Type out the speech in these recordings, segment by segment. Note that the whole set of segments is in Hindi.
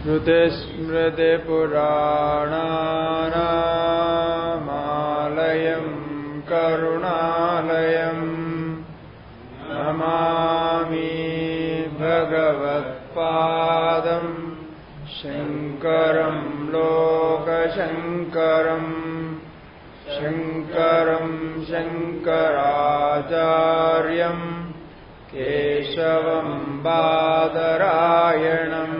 श्रुति स्मृतिपुराणानामालयं करुणालयम् नमामि भगवत्पादम् शङ्कर। शङ्कराचार्यम् केशवम् बादरायणम्।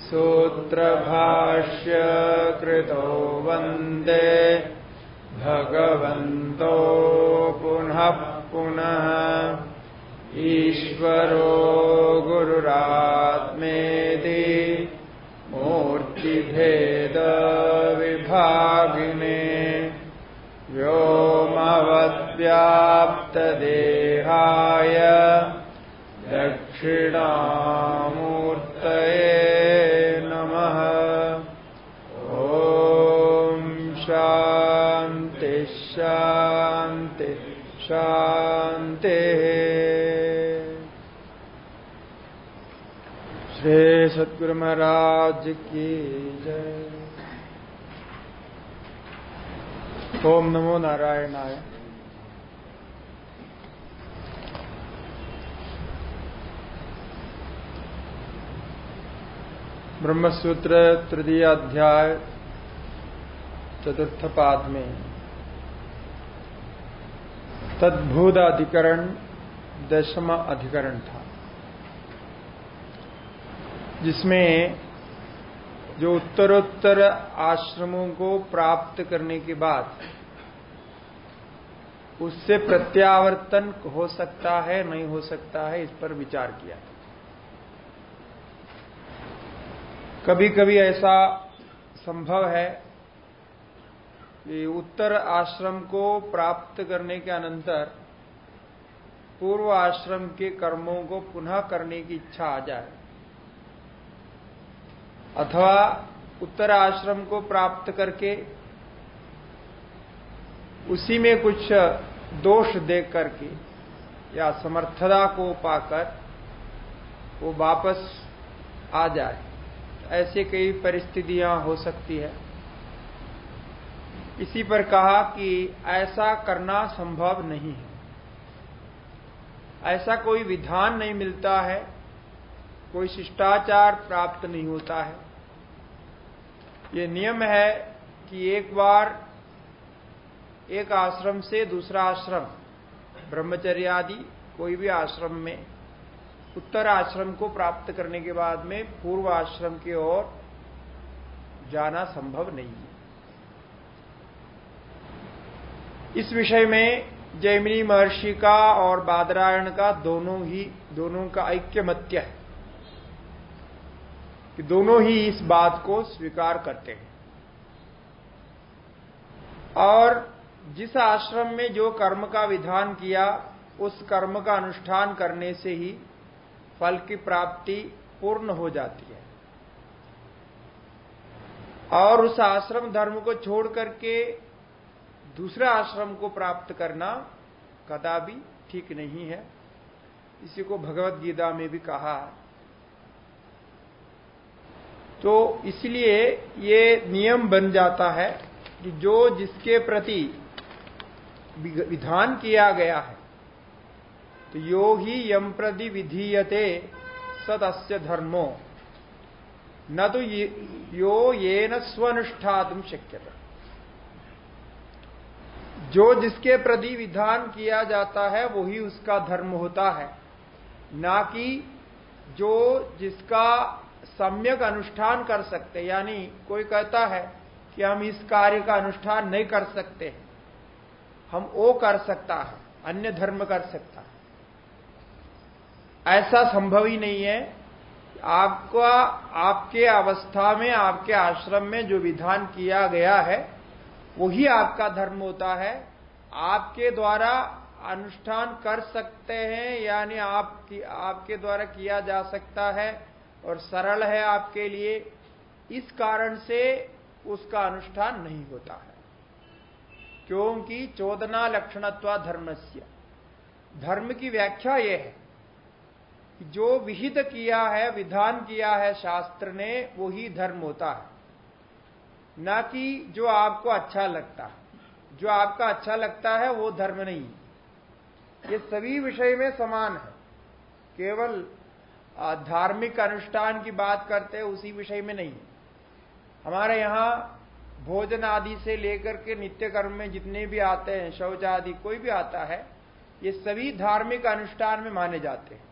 सूत्रभाष्य कृतो वन्दे भगवन्तो पुनः पुनः। ईश्वरो व्योमवद्व्याप्तदेहाय दक्षिणामूर्तये नमः। ॐ शान्ति शान्ति, शान्तिः। श्री सद्गुरु महाराज की जय। ओम नमो नारायणाय। ब्रह्मसूत्र तृतीय अध्याय चतुर्थ पाद में। तद्भूत अधिकरण दशम अधिकरण था। जिसमें जो उत्तरोत्तर आश्रमों को प्राप्त करने के बाद उससे प्रत्यावर्तन हो सकता है, नहीं हो सकता है, इस पर विचार किया कभी कभी ऐसा संभव है कि उत्तर आश्रम को प्राप्त करने के अनंतर पूर्व आश्रम के कर्मों को पुनः करने की इच्छा आ जाए। अथवा उत्तर आश्रम को प्राप्त करके उसी में कुछ दोष देख करके या समर्थता को पाकर वो वापस आ जाए। ऐसे कई परिस्थितियाँ हो सकती है। इसी पर कहा कि ऐसा करना संभव नहीं है। ऐसा कोई विधान नहीं मिलता है, कोई शिष्टाचार प्राप्त नहीं होता है। ये नियम है कि एक बार एक आश्रम से दूसरा आश्रम ब्रह्मचर्य आदि कोई भी आश्रम में उत्तर आश्रम को प्राप्त करने के बाद में पूर्व आश्रम की ओर जाना संभव नहीं है। इस विषय में जैमिनी महर्षि का और बादरायण का दोनों ही, दोनों का ऐक्यमत्य है कि दोनों ही इस बात को स्वीकार करते हैं। और जिस आश्रम में जो कर्म का विधान किया, उस कर्म का अनुष्ठान करने से ही फल की प्राप्ति पूर्ण हो जाती है। और उस आश्रम धर्म को छोड़ करके दूसरे आश्रम को प्राप्त करना कदापि ठीक नहीं है। इसी को भगवत गीता में भी कहा। है तो इसलिए ये नियम बन जाता है कि जो जिसके प्रति विधान किया गया है तो यो ही यम प्रति विधीयते सदस्य धर्मो। न तो यो, ये न स्वनुष्ठातुम शक्य जो जिसके प्रति विधान किया जाता है, वही उसका धर्म होता है। ना कि जो जिसका सम्यक अनुष्ठान कर सकते, यानी कोई कहता है कि हम इस कार्य का अनुष्ठान नहीं कर सकते, हम वो कर सकता है, अन्य धर्म कर सकता है। ऐसा संभव ही नहीं है। आपका, आपके अवस्था में, आपके आश्रम में जो विधान किया गया है, वही आपका धर्म होता है। आपके द्वारा अनुष्ठान कर सकते हैं, यानी आप आपके द्वारा किया जा सकता है और सरल है आपके लिए। इस कारण से उसका अनुष्ठान नहीं होता है। क्योंकि चोदना लक्षणत्वा धर्मस्य। धर्म की व्याख्या यह है। जो विहित किया है, विधान किया है शास्त्र ने वो ही धर्म होता है। ना कि जो आपको अच्छा लगता है। जो आपका अच्छा लगता है, वो धर्म नहीं ये सभी विषय में समान है। केवल धार्मिक अनुष्ठान की बात करते हैं, उसी विषय में नहीं हमारे यहाँ भोजन आदि से लेकर के नित्य कर्म में जितने भी आते हैं, शौच आदि, कोई भी आता है, ये सभी धार्मिक अनुष्ठान में माने जाते हैं।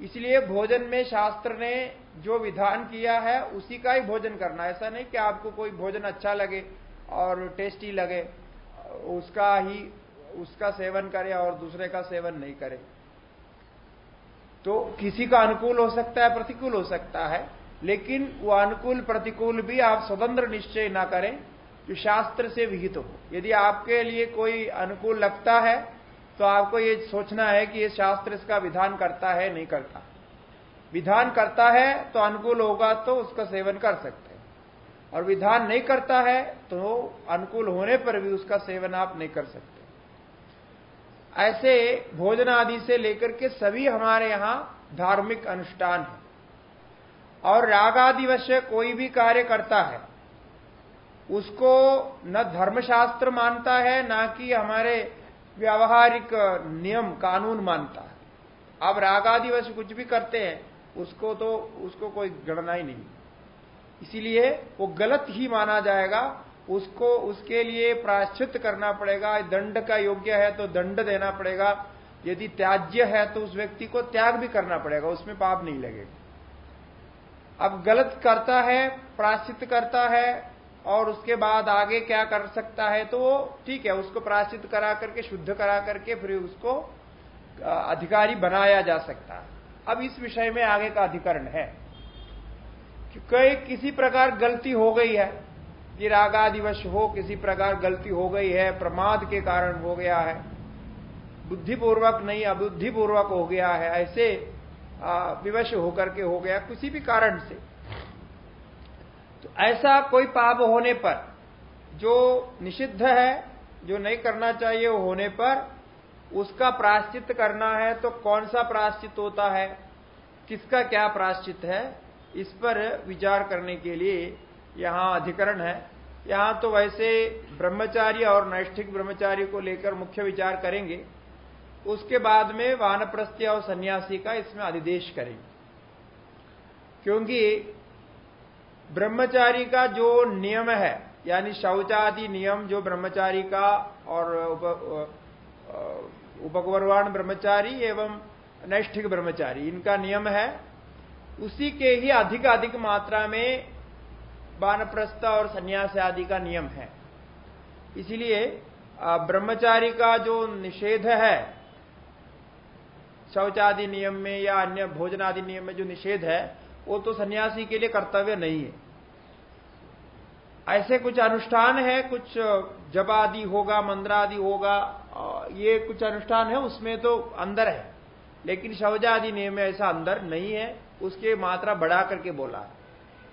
इसलिए भोजन में शास्त्र ने जो विधान किया है, उसी का ही भोजन करना ऐसा नहीं कि आपको कोई भोजन अच्छा लगे और टेस्टी लगे, उसका ही, उसका सेवन करे और दूसरे का सेवन नहीं करे। तो किसी का अनुकूल हो सकता है, प्रतिकूल हो सकता है, लेकिन वो अनुकूल, प्रतिकूल भी आप स्वतंत्र निश्चय ना करें जो शास्त्र से विहित हो। यदि आपके लिए कोई अनुकूल लगता है तो आपको ये सोचना है कि ये शास्त्र इसका विधान करता है, नहीं करता। विधान करता है तो अनुकूल होगा तो उसका सेवन कर सकते हैं। और विधान नहीं करता है तो अनुकूल होने पर भी उसका सेवन आप नहीं कर सकते। ऐसे भोजन आदि से लेकर के सभी हमारे यहाँ धार्मिक अनुष्ठान है। और रागादिवश कोई भी कार्य करता है, उसको न धर्मशास्त्र मानता है, ना कि हमारे व्यावहारिक नियम, कानून मानता है। अब रागादिवश कुछ भी करते हैं, उसको तो उसको कोई गणना ही नहीं। इसीलिए वो गलत ही माना जाएगा, उसको, उसके लिए प्राश्चित करना पड़ेगा, दंड का योग्य है तो दंड देना पड़ेगा, यदि त्याज्य है तो उस व्यक्ति को त्याग भी करना पड़ेगा, उसमें पाप नहीं लगेगा। अब गलत करता है प्राश्चित करता है और उसके बाद आगे क्या कर सकता है तो वो ठीक है, उसको प्राश्चित करा करके, शुद्ध करा करके फिर उसको अधिकारी बनाया जा सकता है। अब इस विषय में आगे का अधिकरण है। कि कई, किसी प्रकार गलती हो गई है, कि रागादिवश हो, किसी प्रकार गलती हो गई है, प्रमाद के कारण हो गया है, बुद्धिपूर्वक नहीं, अबुद्धिपूर्वक हो गया है, ऐसे विवश होकर के हो गया, किसी भी कारण से। ऐसा कोई पाप होने पर, जो निषिद्ध है, जो नहीं करना चाहिए वो होने पर, उसका प्राश्चित करना है तो कौन सा प्राश्चित होता है? किसका क्या प्राश्चित है? इस पर विचार करने के लिए यहाँ अधिकरण है। यहाँ तो वैसे ब्रह्मचारी और नैष्ठिक ब्रह्मचारी को लेकर मुख्य विचार करेंगे। उसके बाद में वानप्रस्थ्य और सन्यासी का इसमें अधिदेश करेंगे। क्योंकि ब्रह्मचारी का जो नियम है, यानी शौचादि नियम जो ब्रह्मचारी का और उपगवर्वाण ब्रह्मचारी एवं नैष्ठिक ब्रह्मचारी, इनका नियम है। उसी के ही अधिक अधिक मात्रा में वानप्रस्थ और संन्यास आदि का नियम है। इसलिए ब्रह्मचारी का जो निषेध है, शौचादि नियम में या अन्य भोजन आदि नियम में जो निषेध है वो तो सन्यासी के लिए कर्तव्य नहीं है। ऐसे कुछ अनुष्ठान है, कुछ जब आदि होगा, मंद्रादि होगा ये कुछ अनुष्ठान है, उसमें तो अंदर है। लेकिन शवजा आदि नियम में ऐसा अंदर नहीं है, उसके मात्रा बढ़ा करके बोला है।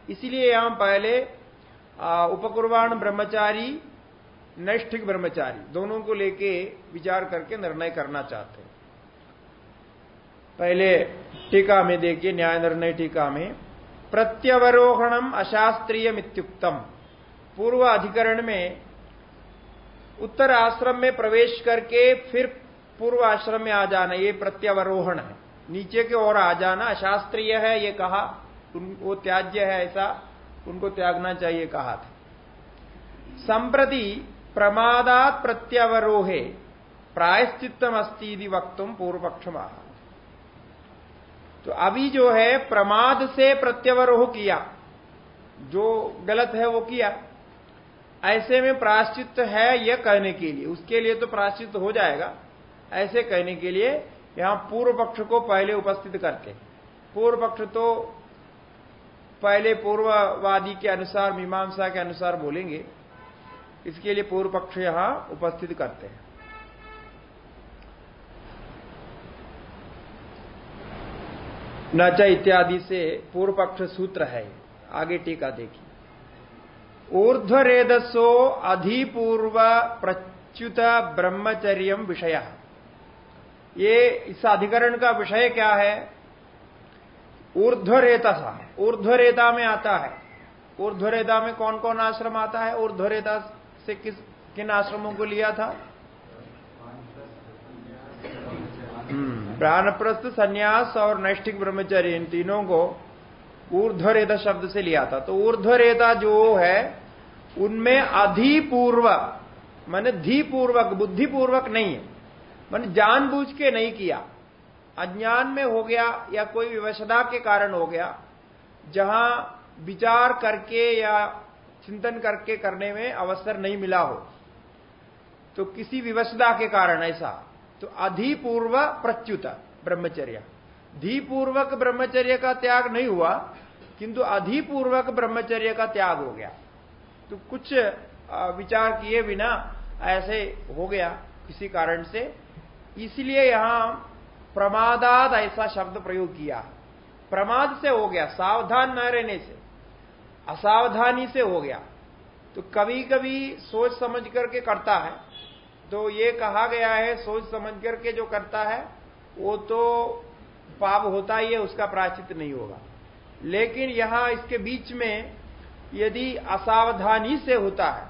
इसीलिए यहाँ पहले उपकुर्वाण ब्रह्मचारी, नैष्ठिक ब्रह्मचारी, दोनों को लेके विचार करके निर्णय करना चाहते हैं। पहले टीका में देखिए, न्याय निर्णय टीका में, प्रत्यवरोहणम अशास्त्रीय मित्युक्तम पूर्व अधिकरण में उत्तर आश्रम में प्रवेश करके फिर पूर्व आश्रम में आ जाना, ये प्रत्यवरोहण है। नीचे की ओर आ जाना, अशास्त्रीय है, ये कहा वो त्याज्य है ऐसा, उनको त्यागना चाहिए कहा था। संप्रति प्रमादात प्रत्यवरोहे प्रायश्चितम अस्ती वक्तुम पूर्व पक्ष तो अभी जो है, प्रमाद से प्रत्यवरोह किया। जो गलत है, वो किया। ऐसे में प्राश्चित है यह कहने के लिए। उसके लिए तो प्राश्चित हो जाएगा। ऐसे कहने के लिए यहाँ पूर्व पक्ष को पहले उपस्थित करते पूर्व पक्ष तो पहले पूर्ववादी के अनुसार, मीमांसा के अनुसार बोलेंगे। इसके लिए पूर्व पक्ष यहाँ उपस्थित करते हैं। नच इत्यादि से पूर्व पक्ष सूत्र है। आगे टीका देखिए। ऊर्ध्वरेदसो अधिपूर्व प्रच्युत ब्रह्मचर्य विषय। ये इस अधिकरण का विषय क्या है? ऊर्ध्वरेता सा। ऊर्ध्वरेता में आता है। ऊर्ध्वरेता में कौन कौन आश्रम आता है? ऊर्ध्वरेता से किस किन आश्रमों को लिया था? प्राणप्रस्थ संन्यास और नैष्ठिक ब्रह्मचर्य इन तीनों को ऊर्ध्वरेता शब्द से लिया था। तो ऊर्ध्वरेता जो है, उनमें अधिपूर्व मैंने धीपूर्वक, बुद्धिपूर्वक नहीं है। मैंने जानबूझ के नहीं किया। अज्ञान में हो गया या कोई विवशता के कारण हो गया, जहाँ विचार करके या चिंतन करके करने में अवसर नहीं मिला हो। तो किसी विवशता के कारण ऐसा। तो अधिपूर्व प्रच्युत, ब्रह्मचर्य। धीपूर्वक ब्रह्मचर्य का त्याग नहीं हुआ, किंतु अधिपूर्वक ब्रह्मचर्य का त्याग हो गया। तो कुछ विचार किए बिना ऐसे हो गया किसी कारण से। इसलिए यहाँ प्रमादाद ऐसा शब्द प्रयोग किया। प्रमाद से हो गया, सावधान न रहने से। असावधानी से हो गया। तो कभी कभी सोच समझ करके करता है। तो ये कहा गया है, सोच समझ करके जो करता है, वो तो पाप होता ही है, उसका प्राचित नहीं होगा। लेकिन यहाँ इसके बीच में यदि असावधानी से होता है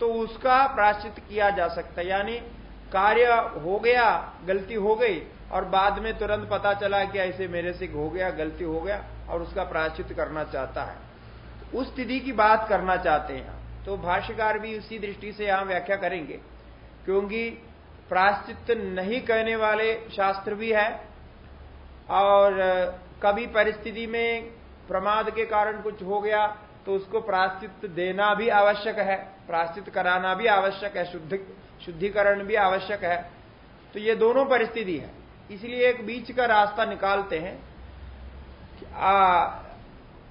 तो उसका प्राश्चित किया जा सकता है। यानी कार्य हो गया, गलती हो गई, और बाद में तुरंत पता चला कि ऐसे मेरे से हो गया, गलती हो गया, और उसका प्राश्चित करना चाहता है। उस स्थिति की बात करना चाहते हैं। तो भाष्यकार भी उसी दृष्टि से यहाँ व्याख्या करेंगे। क्योंकि प्राश्चित नहीं कहने वाले शास्त्र भी है और कभी परिस्थिति में प्रमाद के कारण कुछ हो गया तो उसको प्राश्चित देना भी आवश्यक है प्राश्चित कराना भी आवश्यक है, शुद्ध, शुद्धिकरण भी आवश्यक है। तो ये दोनों परिस्थिति है। इसलिए एक बीच का रास्ता निकालते हैं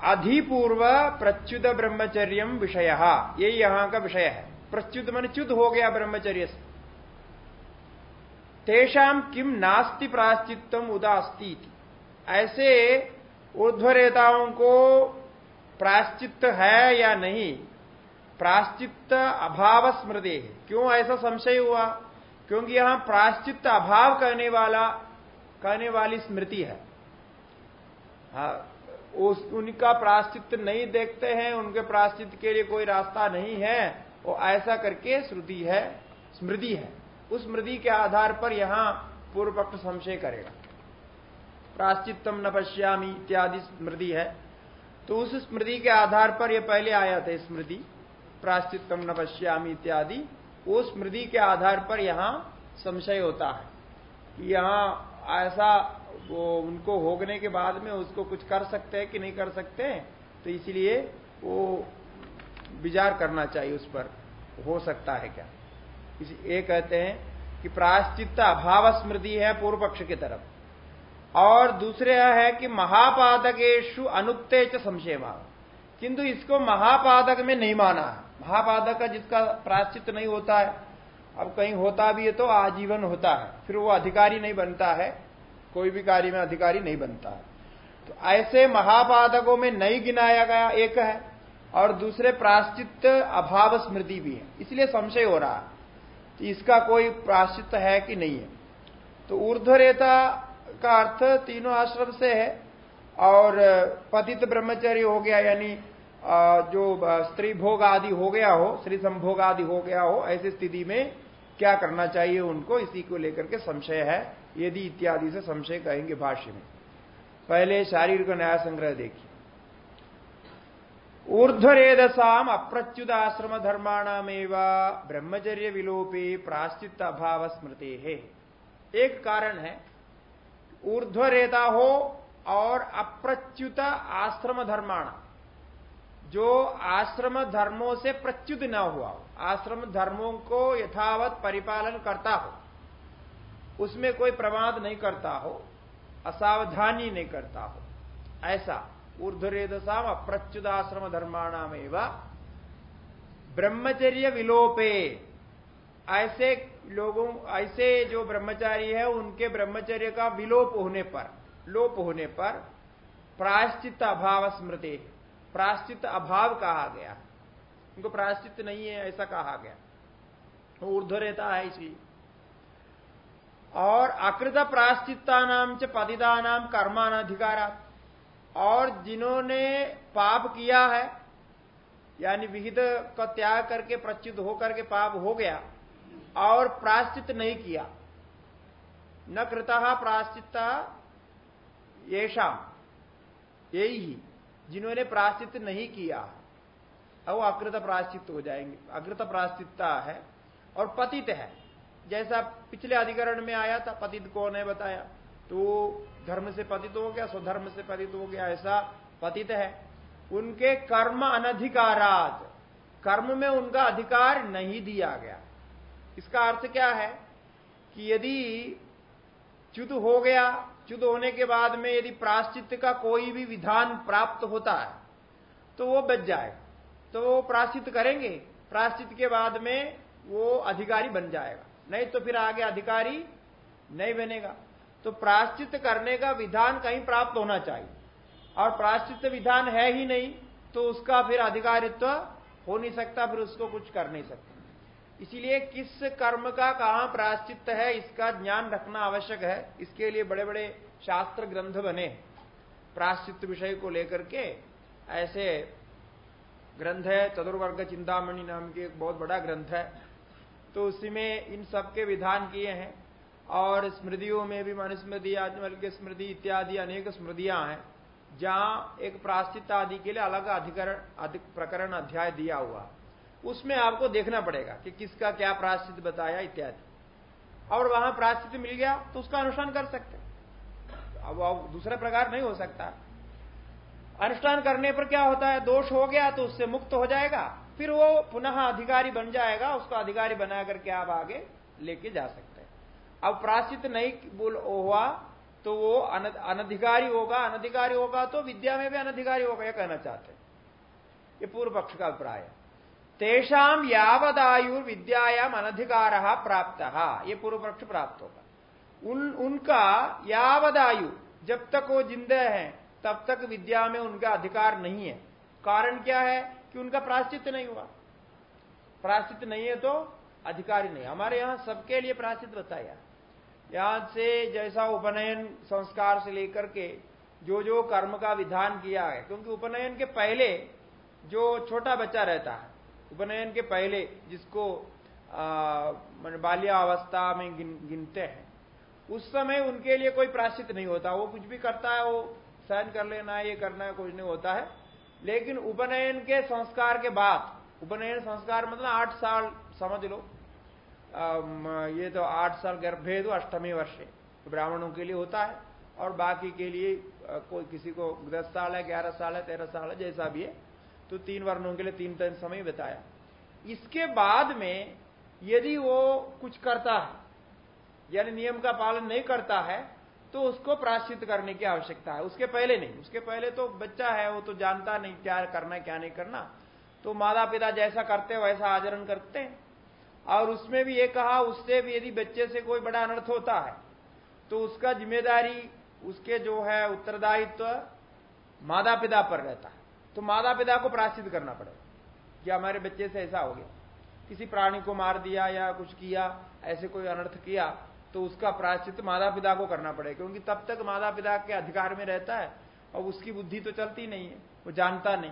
अधिपूर्व प्रच्युत ब्रह्मचर्य विषय। ये यहाँ का विषय है। प्रच्युत मन च्युत हो गया ब्रह्मचर्य से तेषाम किम नास्ति प्राश्चितम उदास्ती ऐसे ऊर्ध्वरेताओं को प्राश्चित है या नहीं? प्राश्चित अभाव स्मृति क्यों ऐसा संशय हुआ? क्योंकि यहाँ प्राश्चित अभाव कहने वाला कहने वाली स्मृति है। हाँ, उस उनका प्राश्चित नहीं देखते हैं उनके प्राश्चित के लिए कोई रास्ता नहीं है। वो ऐसा करके श्रुति है, स्मृति है। उस स्मृति के आधार पर यहाँ पूर्व पक्ष संशय करेगा। प्राश्चितम न पश्यामी इत्यादि स्मृति है। तो उस स्मृति के आधार पर यह पहले आया था स्मृति प्राश्चितम न पश्यामी इत्यादि। वो स्मृति के आधार पर यहाँ संशय होता है यहाँ ऐसा वो उनको होगने के बाद में उसको कुछ कर सकते हैं कि नहीं कर सकते तो इसलिए वो विचार करना चाहिए उस पर। हो सकता है क्या? इस ये कहते हैं कि प्राश्चित अभाव स्मृति है पूर्व पक्ष की तरफ़। और दूसरे है कि महापादकेशु अनुक्ते च संशय किंतु इसको महापादक में नहीं माना। है महापादक जिसका प्राश्चित नहीं होता है, अब कहीं होता भी है तो आजीवन होता है। फिर वो अधिकारी नहीं बनता है, कोई भी कार्य में अधिकारी नहीं बनता है। तो ऐसे महापादकों में नहीं गिनाया गया एक है। और दूसरे प्राश्चित अभाव स्मृति भी है। इसलिए संशय हो रहा तो इसका कोई प्राश्चित है कि नहीं है। तो ऊर्ध्वरेता का अर्थ तीनों आश्रम से है और पतित ब्रह्मचर्य हो गया, यानी जो स्त्री भोग आदि हो गया हो, स्त्री संभोग आदि हो गया हो, ऐसी स्थिति में क्या करना चाहिए उनको, इसी को लेकर के संशय है। यदि इत्यादि से संशय कहेंगे भाष्य में। पहले शारीरिक न्याय संग्रह देखिए। ऊर्ध्वरेदसाम अप्रच्युत आश्रम धर्माणामेव ब्रह्मचर्य विलोपे प्राश्चित अभाव स्मृति है एक कारण है, ऊर्ध्वरेता हो और अप्रच्युत आश्रम धर्माणा जो आश्रम धर्मों से प्रच्युत न हुआ हो आश्रम धर्मों को यथावत परिपालन करता हो, उसमें कोई प्रमाद नहीं करता हो, असावधानी नहीं करता हो, ऐसा। ऊर्धरेदसाम अप्रच्युदाश्रम धर्माणाम ब्रह्मचर्य विलोपे ऐसे लोगों, ऐसे जो ब्रह्मचारी है, उनके ब्रह्मचर्य का विलोप होने पर, लोप होने पर प्राश्चित अभाव स्मृति प्राश्चित अभाव कहा गया। उनको प्राश्चित नहीं है, ऐसा कहा गया। वो ऊर्ध रहता है इसलिए और अकृत प्राश्चिता नाम च पतिदा नाम कर्मानाधिकारा और जिन्होंने पाप किया है, यानी विहित का त्याग करके, प्रच्युत होकर के पाप हो गया और प्राश्चित नहीं किया। न कृता प्राश्चिता ये शाम यही ही जिन्होंने प्राश्चित नहीं किया वो अकृत प्राश्चित हो जाएँगे। अकृत प्राश्चितता है और पतित है। जैसा पिछले अधिकरण में आया था, पतित कौन है बताया? तो धर्म से पतित हो गया, स्वधर्म से पतित हो गया, ऐसा पतित है। उनके कर्म अनधिकारात, कर्म में उनका अधिकार नहीं दिया गया। इसका अर्थ क्या है? कि यदि च्युत हो गया, च्युत होने के बाद में यदि प्राश्चित का कोई भी विधान प्राप्त होता है तो वो बच जाएगा तो वो प्राश्चित करेंगे प्राश्चित के बाद में वो अधिकारी बन जाएगा। नहीं तो फिर आगे अधिकारी नहीं बनेगा। तो प्राश्चित करने का विधान कहीं प्राप्त होना चाहिए। और प्राश्चित विधान है ही नहीं तो उसका फिर अधिकारित्व हो नहीं सकता, फिर उसको कुछ कर नहीं सकता। इसीलिए किस कर्म का कहा प्राश्चित है, इसका ज्ञान रखना आवश्यक है। इसके लिए बड़े बड़े शास्त्र ग्रंथ बने प्राश्चित विषय को लेकर के ऐसे ग्रंथ है, चतुर्वर्ग चिंतामणि नाम के एक बहुत बड़ा ग्रंथ है। तो उसी में इन सबके विधान किए हैं। और स्मृतियों में भी मनुस्मृति आत्मल स्मृति इत्यादि अनेक स्मृतियाँ हैं, जहाँ एक प्राश्चित आदि के लिए अलग अधिकरण, अधिक प्रकरण अध्याय दिया हुआ। उसमें आपको देखना पड़ेगा कि किसका क्या प्राश्चित बताया इत्यादि। और वहाँ प्राश्चित मिल गया तो उसका अनुष्ठान कर सकते अब दूसरा प्रकार नहीं हो सकता। अनुष्ठान करने पर क्या होता है? दोष हो गया तो उससे मुक्त हो जाएगा, फिर वो पुनः अधिकारी बन जाएगा, उसको अधिकारी बना करके आप आगे लेके जा सकते अब प्राश्चित नहीं बोल हुआ तो वो अनधिकारी होगा अनधिकारी होगा तो विद्या में भी अनधिकारी होगा, यह कहना चाहते हैं। ये पूर्व पक्ष का अभिप्राय है। तेषाम यावदायु विद्यायाम अनधिकार प्राप्त। ये पूर्व पक्ष प्राप्त होगा। उन, उनका यावदायु जब तक वो जिंदे हैं, तब तक विद्या में उनका अधिकार नहीं है। कारण क्या है? कि उनका प्राश्चित नहीं हुआ। प्राश्चित नहीं है तो अधिकारी नहीं। हमारे यहाँ सबके लिए प्राश्चित बताया। यहाँ से जैसा उपनयन संस्कार से लेकर के जो जो कर्म का विधान किया है क्योंकि उपनयन के पहले जो छोटा बच्चा रहता है उपनयन के पहले जिसको बाल्यावस्था में गिन, गिनते हैं उस समय उनके लिए कोई प्राश्चित नहीं होता। वो कुछ भी करता है वो सहन कर लेना है ये करना है कुछ नहीं होता है। लेकिन उपनयन के संस्कार के बाद उपनयन संस्कार मतलब आठ साल समझ लो ये तो आठ साल गर्भेद अष्टमी वर्षे। तो ब्राह्मणों के लिए होता है, और बाकी के लिए कोई किसी को दस साल है, ग्यारह साल है, तेरह साल है, जैसा भी है। तो तीन वर्णों के लिए तीन तीन समय बताया। इसके बाद में, यदि वो कुछ करता है, यानी नियम का पालन नहीं करता है तो उसको प्राश्चित करने की आवश्यकता है। उसके पहले नहीं। उसके पहले तो बच्चा है, वो तो जानता नहीं क्या करना क्या नहीं करना। तो माता पिता जैसा करते वैसा आचरण करते हैं। और उसमें भी ये कहा, उससे भी यदि बच्चे से कोई बड़ा अनर्थ होता है तो उसका ज़िम्मेदारी उसके जो है उत्तरदायित्व तो माता पिता पर रहता है। तो माता पिता को प्राश्चित करना पड़ेगा कि हमारे बच्चे से ऐसा हो गया। किसी प्राणी को मार दिया या कुछ किया, ऐसे कोई अनर्थ किया तो उसका प्राश्चित माता पिता को करना पड़ेगा, क्योंकि तब तक माता पिता के अधिकार में रहता है और उसकी बुद्धि तो चलती नहीं है, वो जानता नहीं।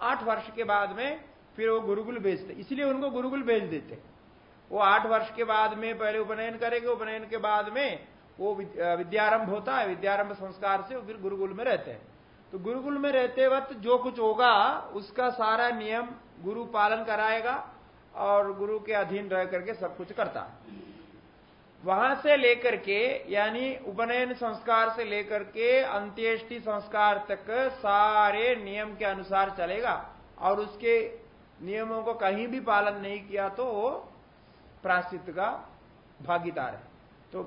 आठ वर्ष के बाद में फिर वो गुरुकुल भेजते इसलिए उनको गुरुकुल भेज देते वो आठ वर्ष के बाद में, पहले उपनयन करेंगे, उपनयन के बाद में वो विद्यारंभ होता है, विद्यारंभ संस्कार से फिर गुरुकुल में रहते हैं। तो गुरुकुल में रहते वक्त जो कुछ होगा, उसका सारा नियम गुरु पालन कराएगा और गुरु के अधीन रह करके सब कुछ करता है। वहाँ से लेकर के, यानी उपनयन संस्कार से लेकर के अंत्येष्टि संस्कार तक सारे नियम के अनुसार चलेगा और उसके नियमों को कहीं भी पालन नहीं किया तो वो प्राश्चित का भागीदार है। तो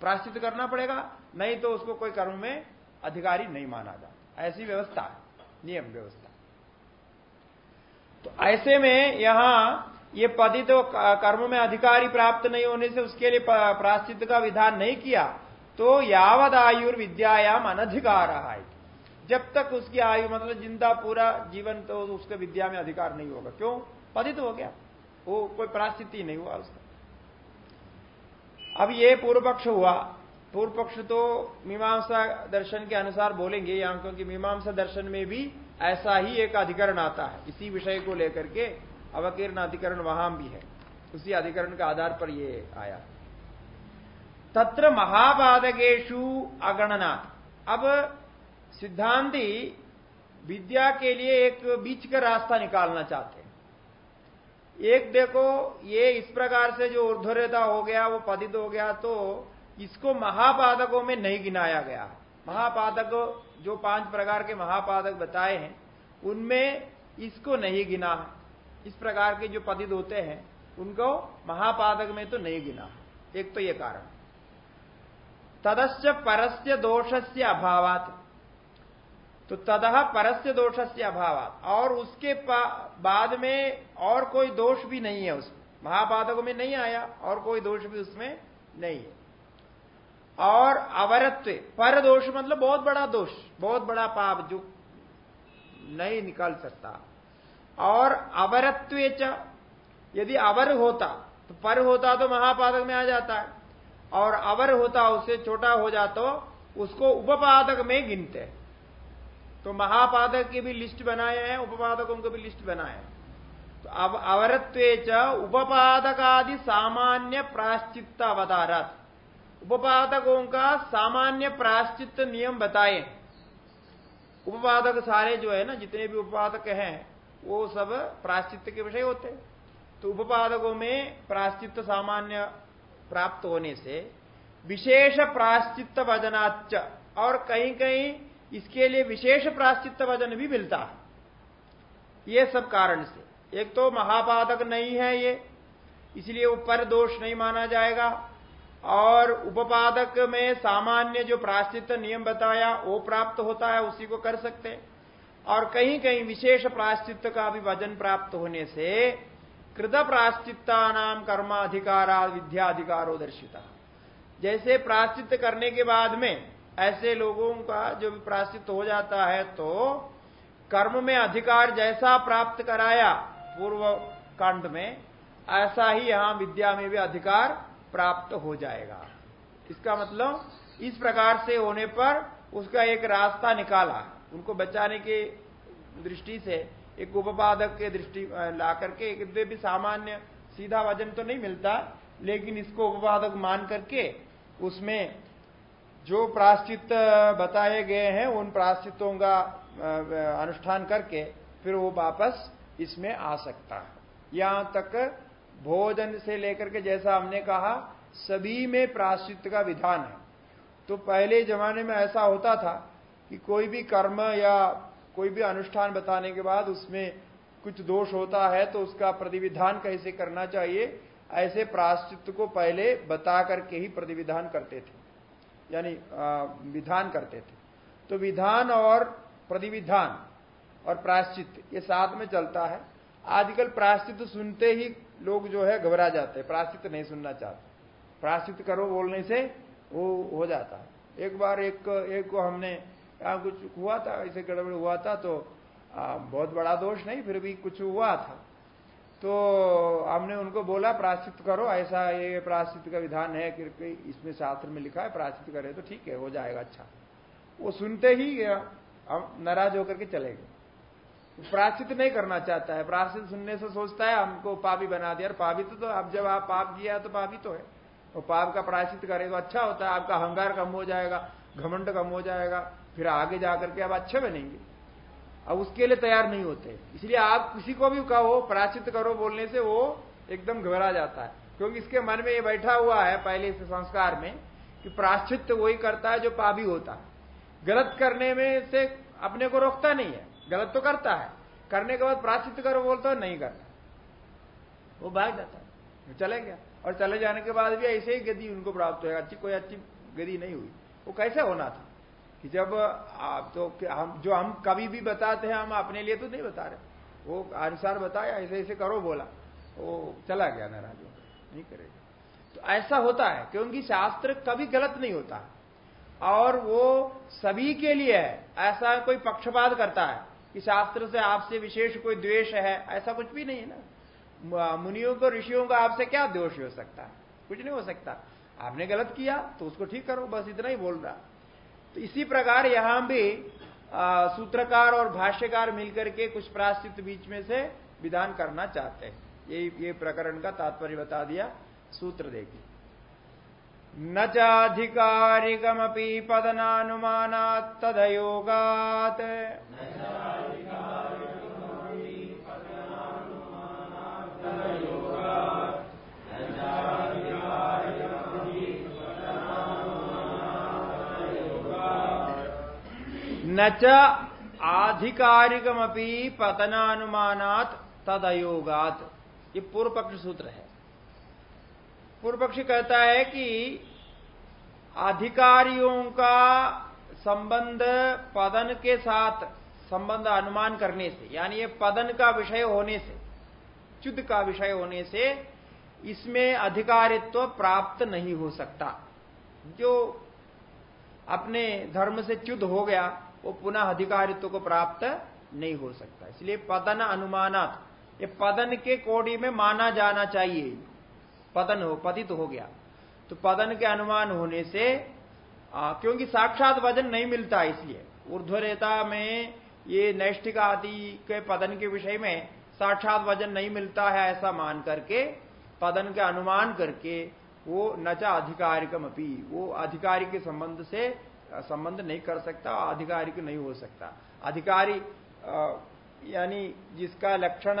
प्राश्चित करना पड़ेगा, नहीं तो उसको कोई कर्म में अधिकारी नहीं माना जाता। ऐसी व्यवस्था है, नियम व्यवस्था। तो ऐसे में यहाँ ये पति तो कर्म में अधिकारी प्राप्त नहीं होने से उसके लिए प्राश्चित का विधान नहीं किया तो यावद आयुर्विद्यायाम अनधिकार जब तक उसकी आयु मतलब ज़िंदा पूरा जीवन तो उसके विद्या में अधिकार नहीं होगा। क्यों? पतित हो गया। वो कोई परास्थिति नहीं हुआ उसका। अब ये पूर्व पक्ष हुआ। पूर्व पक्ष तो मीमांसा दर्शन के अनुसार बोलेंगे, यहाँ क्योंकि मीमांसा दर्शन में भी ऐसा ही एक अधिकरण आता है। इसी विषय को लेकर के अवकीर्ण अधिकरण वहाँ भी है। उसी अधिकरण के आधार पर ये आया। तत्र महापादकेशु अगणना अब सिद्धांति विद्या के लिए एक बीच का रास्ता निकालना चाहते हैं। एक देखो, ये इस प्रकार से जो ऊर्धरेता हो गया, वो पदित हो गया तो इसको महापादकों में नहीं गिनाया गया। महापादक, जो पाँच प्रकार के महापादक बताए हैं, उनमें इसको नहीं गिना। इस प्रकार के जो पदित होते हैं, उनको महापादक में तो नहीं गिना। एक तो ये कारण। तदस्य परस्य दोषस्य अभावात। तो तदह परस्य दोष से अभाव और उसके बाद में और कोई दोष भी नहीं है उसमें महापादक में नहीं आया, और कोई दोष भी उसमें नहीं है। और अवरत्व, पर दोष मतलब बहुत बड़ा दोष, बहुत बड़ा पाप जो नहीं निकल सकता। और अवरत्व यदि अवर होता तो पर होता तो महापादक में आ जाता है। और अवर होता उससे छोटा हो जाता, उसको उपपादक में गिनते हैं। तो महापादक की भी लिस्ट बनाए हैं, उपपादकों को भी लिस्ट बनाए हैं। तो अब अवरत्व उपपादकादि सामान्य प्राश्चित अवतारत। उपपादकों का सामान्य प्राश्चित नियम बताए। उपपादक सारे जो है ना, जितने भी उपपादक हैं, वो सब प्राश्चित के विषय होते हैं। तो उपपादकों में प्राश्चित सामान्य प्राप्त होने से विशेष प्राश्चित वजनाच और कहीं कहीं इसके लिए विशेष प्राश्चित वज़न भी मिलता है। ये सब कारण से। एक तो महापादक नहीं है ये, इसलिए वो पर दोष नहीं माना जाएगा। और उपपादक में सामान्य जो प्राश्चित नियम बताया, वो प्राप्त होता है, उसी को कर सकते और कहीं कहीं विशेष प्राश्चित का भी वज़न प्राप्त होने से कृत प्राश्चिता नाम कर्माधिकारा विद्याधिकारो दर्शिता। जैसे प्राश्चित करने के बाद में ऐसे लोगों का जो भी प्राश्चित हो जाता है तो कर्म में अधिकार जैसा प्राप्त कराया पूर्व कांड में, ऐसा ही यहाँ विद्या में भी अधिकार प्राप्त हो जाएगा। इसका मतलब इस प्रकार से होने पर उसका एक रास्ता निकाला। उनको बचाने के दृष्टि से, एक उपपादक के दृष्टि ला करके एक भी सामान्य सीधा वज़न तो नहीं मिलता, लेकिन इसको उपपादक मान करके उसमें जो प्राश्चित बताए गए हैं, उन प्राश्चितों का अनुष्ठान करके फिर वो वापस इसमें आ सकता है। यहाँ तक भोजन से लेकर के जैसा हमने कहा, सभी में प्राश्चित का विधान है। तो पहले जमाने में ऐसा होता था कि कोई भी कर्म या कोई भी अनुष्ठान बताने के बाद उसमें कुछ दोष होता है तो उसका प्रतिविधान कैसे करना चाहिए? ऐसे प्राश्चित को पहले बता करके ही प्रतिविधान करते थे। यानी विधान करते थे। तो विधान और प्रतिविधान और प्राश्चित ये साथ में चलता है। आजकल प्राश्चित सुनते ही लोग जो है घबरा जाते हैं। प्राश्चित नहीं सुनना चाहते। प्राश्चित करो बोलने से वो हो जाता है। एक बार एक एक को हमने कुछ हुआ था ऐसे गड़बड़ हुआ था तो आ, बहुत बड़ा दोष नहीं फिर भी कुछ हुआ था। तो हमने उनको बोला प्राश्चित करो ऐसा ये प्राश्चित का विधान है कि इसमें शास्त्र में लिखा है प्राश्चित करे तो ठीक है हो जाएगा अच्छा। वो सुनते ही हम नाराज़ होकर के चले गए। प्राश्चित नहीं करना चाहता है प्राश्चित सुनने से सोचता है हमको पापी बना दिया। पापी तो, तो अब जब आप पाप किया तो पापी तो है। वो पाप का प्रायश्चित करे तो अच्छा होता है आपका अहंकार कम हो जाएगा घमंड कम हो जाएगा फिर आगे जाकर के आप अच्छे बनेंगे। अब उसके लिए तैयार नहीं होते। इसलिए आप किसी को भी कहो, प्राचित करो बोलने से वो एकदम घबरा जाता है। क्योंकि इसके मन में ये बैठा हुआ है पहले से संस्कार में कि प्राश्चित वही करता है जो पापी होता है। गलत करने में से अपने को रोकता नहीं है। गलत तो करता है। करने के बाद प्राश्चित करो बोलता नहीं करता। वो भाग जाता है। चले गया। और चले जाने के बाद भी ऐसे ही गति उनको प्राप्त होगा अच्छी, कोई अच्छी गति नहीं हुई। वो कैसे होना था? कि जब आप तो हम, जो हम कभी भी बताते हैं, हम अपने लिए तो नहीं बता रहे। वो अनुसार बताया, ऐसे ऐसे करो बोला। वो चला गया नाराज़ नहीं करेगा। तो ऐसा होता है क्योंकि शास्त्र कभी गलत नहीं होता। और वो सभी के लिए है ऐसा कोई पक्षपात करता है कि शास्त्र से आपसे विशेष कोई द्वेष है, ऐसा कुछ भी नहीं है ना। मुनियों को, ऋषियों का आपसे क्या दोष हो सकता है? कुछ नहीं हो सकता। आपने गलत किया तो उसको ठीक करो, बस इतना ही बोल रहा। तो इसी प्रकार यहाँ भी सूत्रकार और भाष्यकार मिलकर के कुछ प्राश्चित बीच में से विधान करना चाहते हैं। ये ये प्रकरण का तात्पर्य बता दिया, सूत्र देखिए। न चाधिकारिकमी पदनानुमानात् तदयोगात्। न च आधिकारिकमपि पतनानुमानात तदयोगात। ये पूर्व पक्ष सूत्र है। पूर्व पक्षी कहता है कि अधिकारियों का संबंध पदन के साथ संबंध अनुमान करने से, यानी ये पदन का विषय होने से चुद्ध का विषय होने से, इसमें अधिकारित्व प्राप्त नहीं हो सकता। जो अपने धर्म से च्युत हो गया वो पुनः अधिकारित्व को प्राप्त नहीं हो सकता। इसलिए पदन अनुमानात। ये पदन के कोड़ी में माना जाना चाहिए। पतन हो पतित हो गया। तो पदन के अनुमान होने से आ, क्योंकि साक्षात वज़न नहीं मिलता इसलिए। ऊर्ध्वरेता में ये नैष्ठिक आदि के पदन के विषय में साक्षात वज़न नहीं मिलता है ऐसा मान करके पदन के अनुमान करके वो नचा अधिकारिकम अपी वो अधिकारी के संबंध से संबंध नहीं कर सकता, अधिकारी आधिकारिक नहीं हो सकता। अधिकारी यानी जिसका लक्षण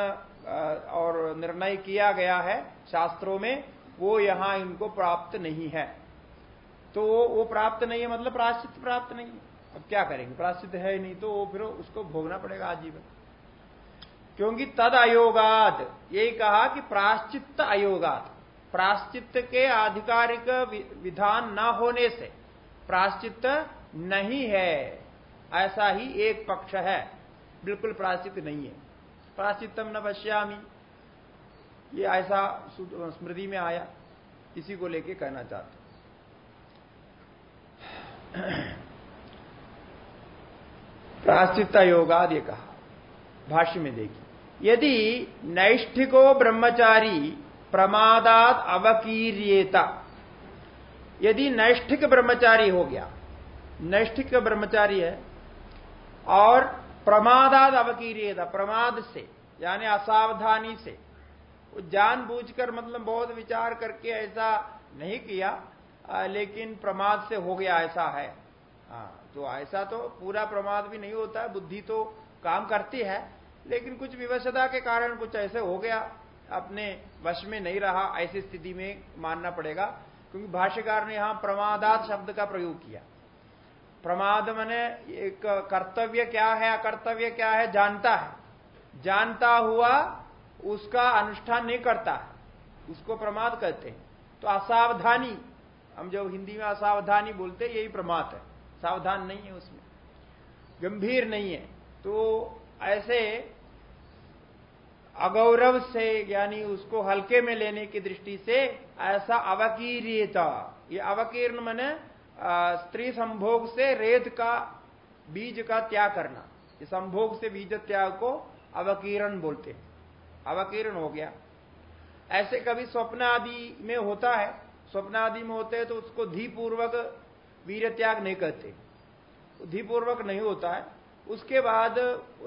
और निर्णय किया गया है शास्त्रों में, वो यहाँ इनको प्राप्त नहीं है। तो वो प्राप्त नहीं है मतलब प्राश्चित प्राप्त नहीं है। अब क्या करेंगे? प्राश्चित है नहीं तो वो फिर उसको भोगना पड़ेगा आजीवन। क्योंकि तद अयोगाद यही कहा कि प्राश्चित अयोगाद प्राश्चित के आधिकारिक विधान न होने से प्राश्चित नहीं है। ऐसा ही एक पक्ष है। बिल्कुल प्राश्चित नहीं है। प्राश्चितम न पश्यामी। ये ऐसा स्मृति में आया। इसी को लेके कहना चाहते प्राश्चित योगाद ये कहा। भाष्य में देखिए। यदि नैष्ठिको ब्रह्मचारी प्रमादात अवकीर्यता। यदि नैष्ठिक ब्रह्मचारी हो गया नैष्ठिक ब्रह्मचारी है और प्रमादाद अवकीर्यता प्रमाद से यानी असावधानी से वो जानबूझकर मतलब बहुत विचार करके ऐसा नहीं किया आ, लेकिन प्रमाद से हो गया ऐसा है। हाँ तो ऐसा तो पूरा प्रमाद भी नहीं होता बुद्धि तो काम करती है लेकिन कुछ विवशता के कारण कुछ ऐसे हो गया अपने वश में नहीं रहा ऐसी स्थिति में मानना पड़ेगा। क्योंकि भाष्यकार ने यहाँ प्रमादात शब्द का प्रयोग किया। प्रमाद मने एक कर्तव्य क्या है, अकर्तव्य क्या है, जानता है। जानता हुआ उसका अनुष्ठान नहीं करता है। उसको प्रमाद कहते हैं। तो असावधानी, हम जब हिंदी में असावधानी बोलते यही प्रमाद है। सावधान नहीं है उसमें। गंभीर नहीं है। तो ऐसे अगौरव से, यानी उसको हल्के में लेने की दृष्टि से ऐसा अवकीर्यता। ये अवकीर्ण मैंने स्त्री संभोग से रेत का बीज का त्याग करना। ये संभोग से बीज त्याग को अवकीर्ण बोलते हैं। अवकीर्ण हो गया। ऐसे कभी स्वप्न आदि में होता है। स्वप्न आदि में होते हैं तो उसको धीपूर्वक वीर त्याग नहीं कहते। धीपूर्वक नहीं होता है। उसके बाद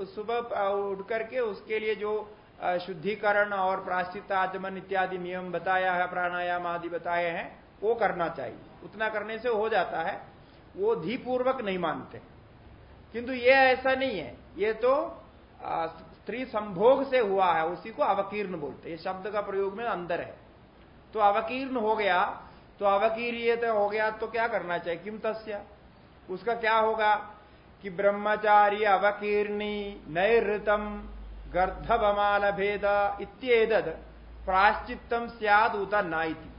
सुबह उठ करके उसके लिए जो शुद्धिकरण और प्राश्चित आचमन इत्यादि नियम बताया है, प्राणायाम आदि बताए हैं, वो करना चाहिए। उतना करने से हो जाता है, वो धीपूर्वक नहीं मानते। किंतु ये ऐसा नहीं है, ये तो स्त्री संभोग से हुआ है, उसी को अवकीर्ण बोलते ये शब्द का प्रयोग में अंदर है। तो अवकीर्ण हो गया तो अवकीर्य हो गया तो क्या करना चाहिए? किम तस्या? उसका क्या होगा? कि ब्रह्मचारी अवकीर्णी नैतम गर्धवमाल भेद इत्येदद प्राश्चितम सियाद उता नाइति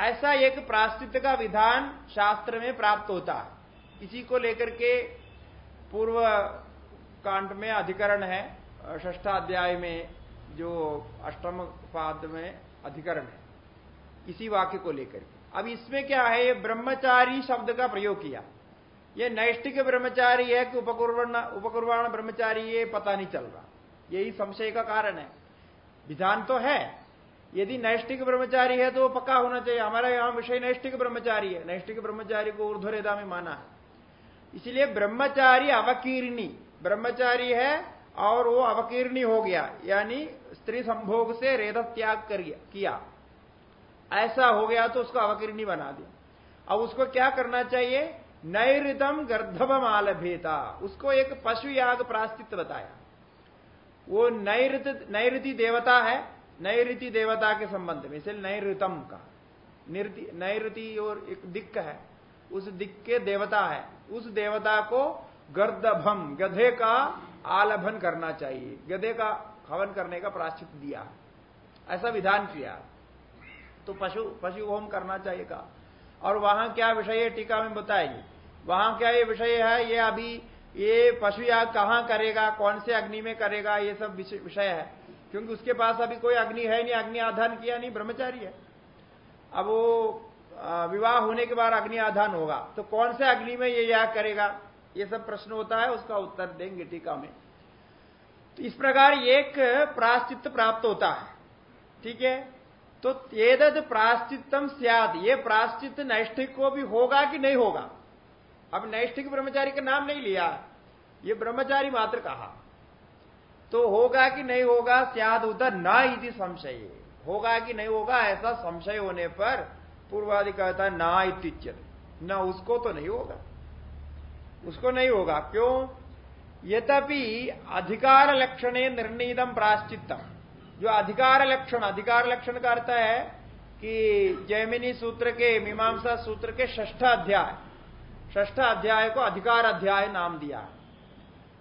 ऐसा एक प्राश्चित का विधान शास्त्र में प्राप्त होता है। इसी को लेकर के पूर्व कांड में अधिकरण है ष्ठाध्याय में जो अष्टम पाद में अधिकरण है, इसी वाक्य को लेकर अब इसमें क्या है, ये ब्रह्मचारी शब्द का प्रयोग किया। ये नैष्टिक ब्रह्मचारी है कि उपकुर्वण उपकुर्वाण ब्रह्मचारी, ये पता नहीं चल रहा। यही संशय का कारण है। विधान तो है। यदि नैष्टिक ब्रह्मचारी है तो वो पक्का होना चाहिए। हमारा यहाँ विषय नैष्टिक ब्रह्मचारी है। नैष्टिक ब्रह्मचारी को ऊर्ध्वरेदा में माना है। इसलिए ब्रह्मचारी अवकीर्णी। ब्रह्मचारी है और वो अवकीर्णी हो गया। यानी स्त्री संभोग से रेद त्याग कर किया। ऐसा हो गया तो उसको अवकीर्णी बना दिया। अब उसको क्या करना चाहिए? नैऋतम गर्धभम आलभेता उसको एक पशु याग प्रास्तित्व बताया। वो नैऋत, नैऋति देवता है, नैऋति देवता के संबंध में इसलिए नैऋतम का नैऋति और एक दिक्क है, उस दिक्क के देवता है। उस देवता को गर्दभम गधे का आलभन करना चाहिए। गधे का हवन करने का प्राश्चित दिया। ऐसा विधान किया। तो पशु पशु होम करना चाहिए का और वहाँ क्या विषय है? टीका में बताएगी वहाँ क्या ये विषय है? ये अभी ये पशु याग कहाँ करेगा, कौन से अग्नि में करेगा, ये सब विषय है। क्योंकि उसके पास अभी कोई अग्नि है नहीं, अग्नि आधान किया नहीं, ब्रह्मचारी है। अब वो विवाह होने के बाद अग्नि आधान होगा। तो कौन से अग्नि में ये याग करेगा? ये सब प्रश्न होता है, उसका उत्तर देंगे टीका में। तो इस प्रकार एक प्राश्चित प्राप्त होता है। ठीक है? तो एदद प्राश्चितम सियाद ये प्राश्चित नैष्ठिक को भी होगा कि नहीं होगा? अब नैष्ठिक ब्रह्मचारी का नाम नहीं लिया। ये ब्रह्मचारी मात्र कहा। तो होगा कि नहीं होगा, सियाद उधर न इति संशय। होगा कि नहीं होगा, ऐसा संशय होने पर पूर्वादि कहता है, ना इत्युच्यत। न, उसको तो नहीं होगा। उसको नहीं होगा। क्यों? यद्यपि अधिकार लक्षण निर्णीतम प्राश्चितम जो अधिकार लक्षण अधिकार लक्षण करता है कि जैमिनी सूत्र के, मीमांसा सूत्र के ष्ठ अध्याय ष्ठ अध्याय को अधिकार अध्याय नाम दिया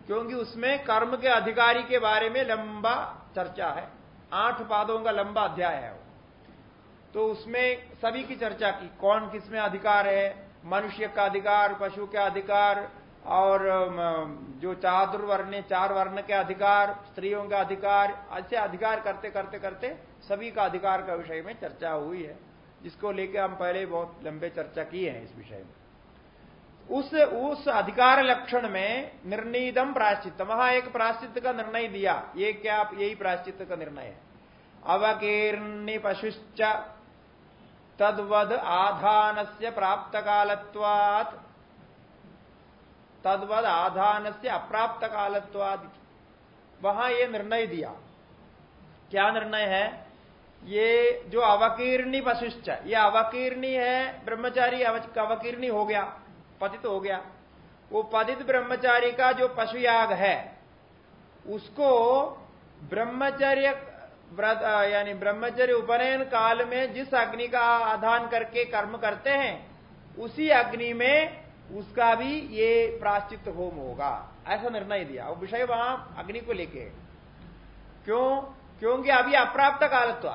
क्योंकि उसमें कर्म के अधिकारी के बारे में लंबा चर्चा है। आठ पादों का लंबा अध्याय है तो उसमें सभी की चर्चा की, कौन किसमें अधिकार है, मनुष्य का अधिकार, पशु का अधिकार, और जो चातुर्वर्ण चार वर्ण के अधिकार, स्त्रियों का अधिकार, ऐसे अधिकार करते करते करते सभी का अधिकार का विषय में चर्चा हुई है, जिसको लेकर हम पहले बहुत लंबे चर्चा किए हैं इस विषय में। उस उस अधिकार लक्षण में निर्णीतम प्राश्चित वहाँ एक प्राश्चित का निर्णय दिया। ये क्या, यही प्राश्चित का निर्णय है। अवकीर्णि पशुश्च तद्वद आधान से प्राप्त कालत्वात् तद्वद आधान से अप्राप्त कालत्वाद वहाँ ये निर्णय दिया। क्या निर्णय है? ये जो अवकीर्णी पशुश्च ये अवकीर्णी है, ब्रह्मचारी अवकीर्णी हो गया। पतित हो गया। वो पतित ब्रह्मचारी का जो पशुयाग है, उसको ब्रह्मचर्य व्रत यानी ब्रह्मचर्य उपनयन काल में जिस अग्नि का आधान करके कर्म करते हैं, उसी अग्नि में उसका भी ये प्राश्चित होम होगा। ऐसा निर्णय दिया। वो विषय वहाँ अग्नि को लेके क्यों? क्योंकि अभी अप्राप्त कालत्व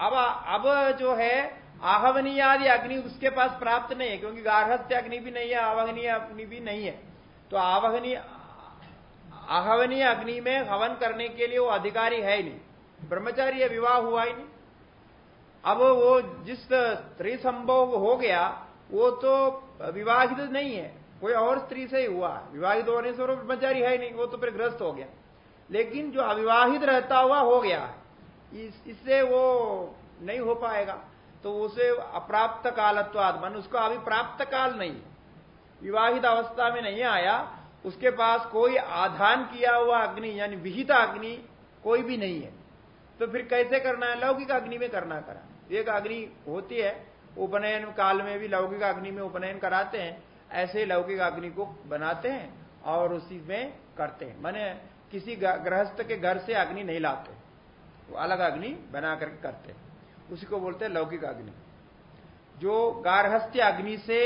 अब अब जो है आहवनीय आदि अग्नि उसके पास प्राप्त नहीं है क्योंकि गार्हस्थ्य अग्नि भी नहीं है आवहनीय अग्नि भी नहीं है। तो आवहनीय आहवनीय अग्नि में हवन करने के लिए वो अधिकारी है ही नहीं। ब्रह्मचारी विवाह हुआ ही नहीं। अब वो जिस स्त्री संभोग हो गया वो तो विवाहित नहीं है। कोई और स्त्री से ही हुआ। विवाहित होने से ब्रह्मचारी है नहीं वो तो फिर ग्रस्त हो गया। लेकिन जो अविवाहित रहता हुआ हो गया इस, इससे वो नहीं हो पाएगा। तो उसे अप्राप्त कालत्वाद, मन उसको अभी प्राप्त काल नहीं। विवाहित अवस्था में नहीं आया, उसके पास कोई आधान किया हुआ अग्नि, यानी विहित अग्नि कोई भी नहीं है। तो फिर कैसे करना है? लौकिक अग्नि में करना करा। एक अग्नि होती है, उपनयन काल में भी लौकिक अग्नि में उपनयन कराते हैं, ऐसे लौकिक अग्नि को बनाते हैं और उसी में करते हैं। मैंने किसी गृहस्थ के घर से अग्नि नहीं लाते, वो अलग अग्नि बना करके करते हैं। उसी को बोलते हैं लौकिक अग्नि। जो गार्हस्थ्य अग्नि से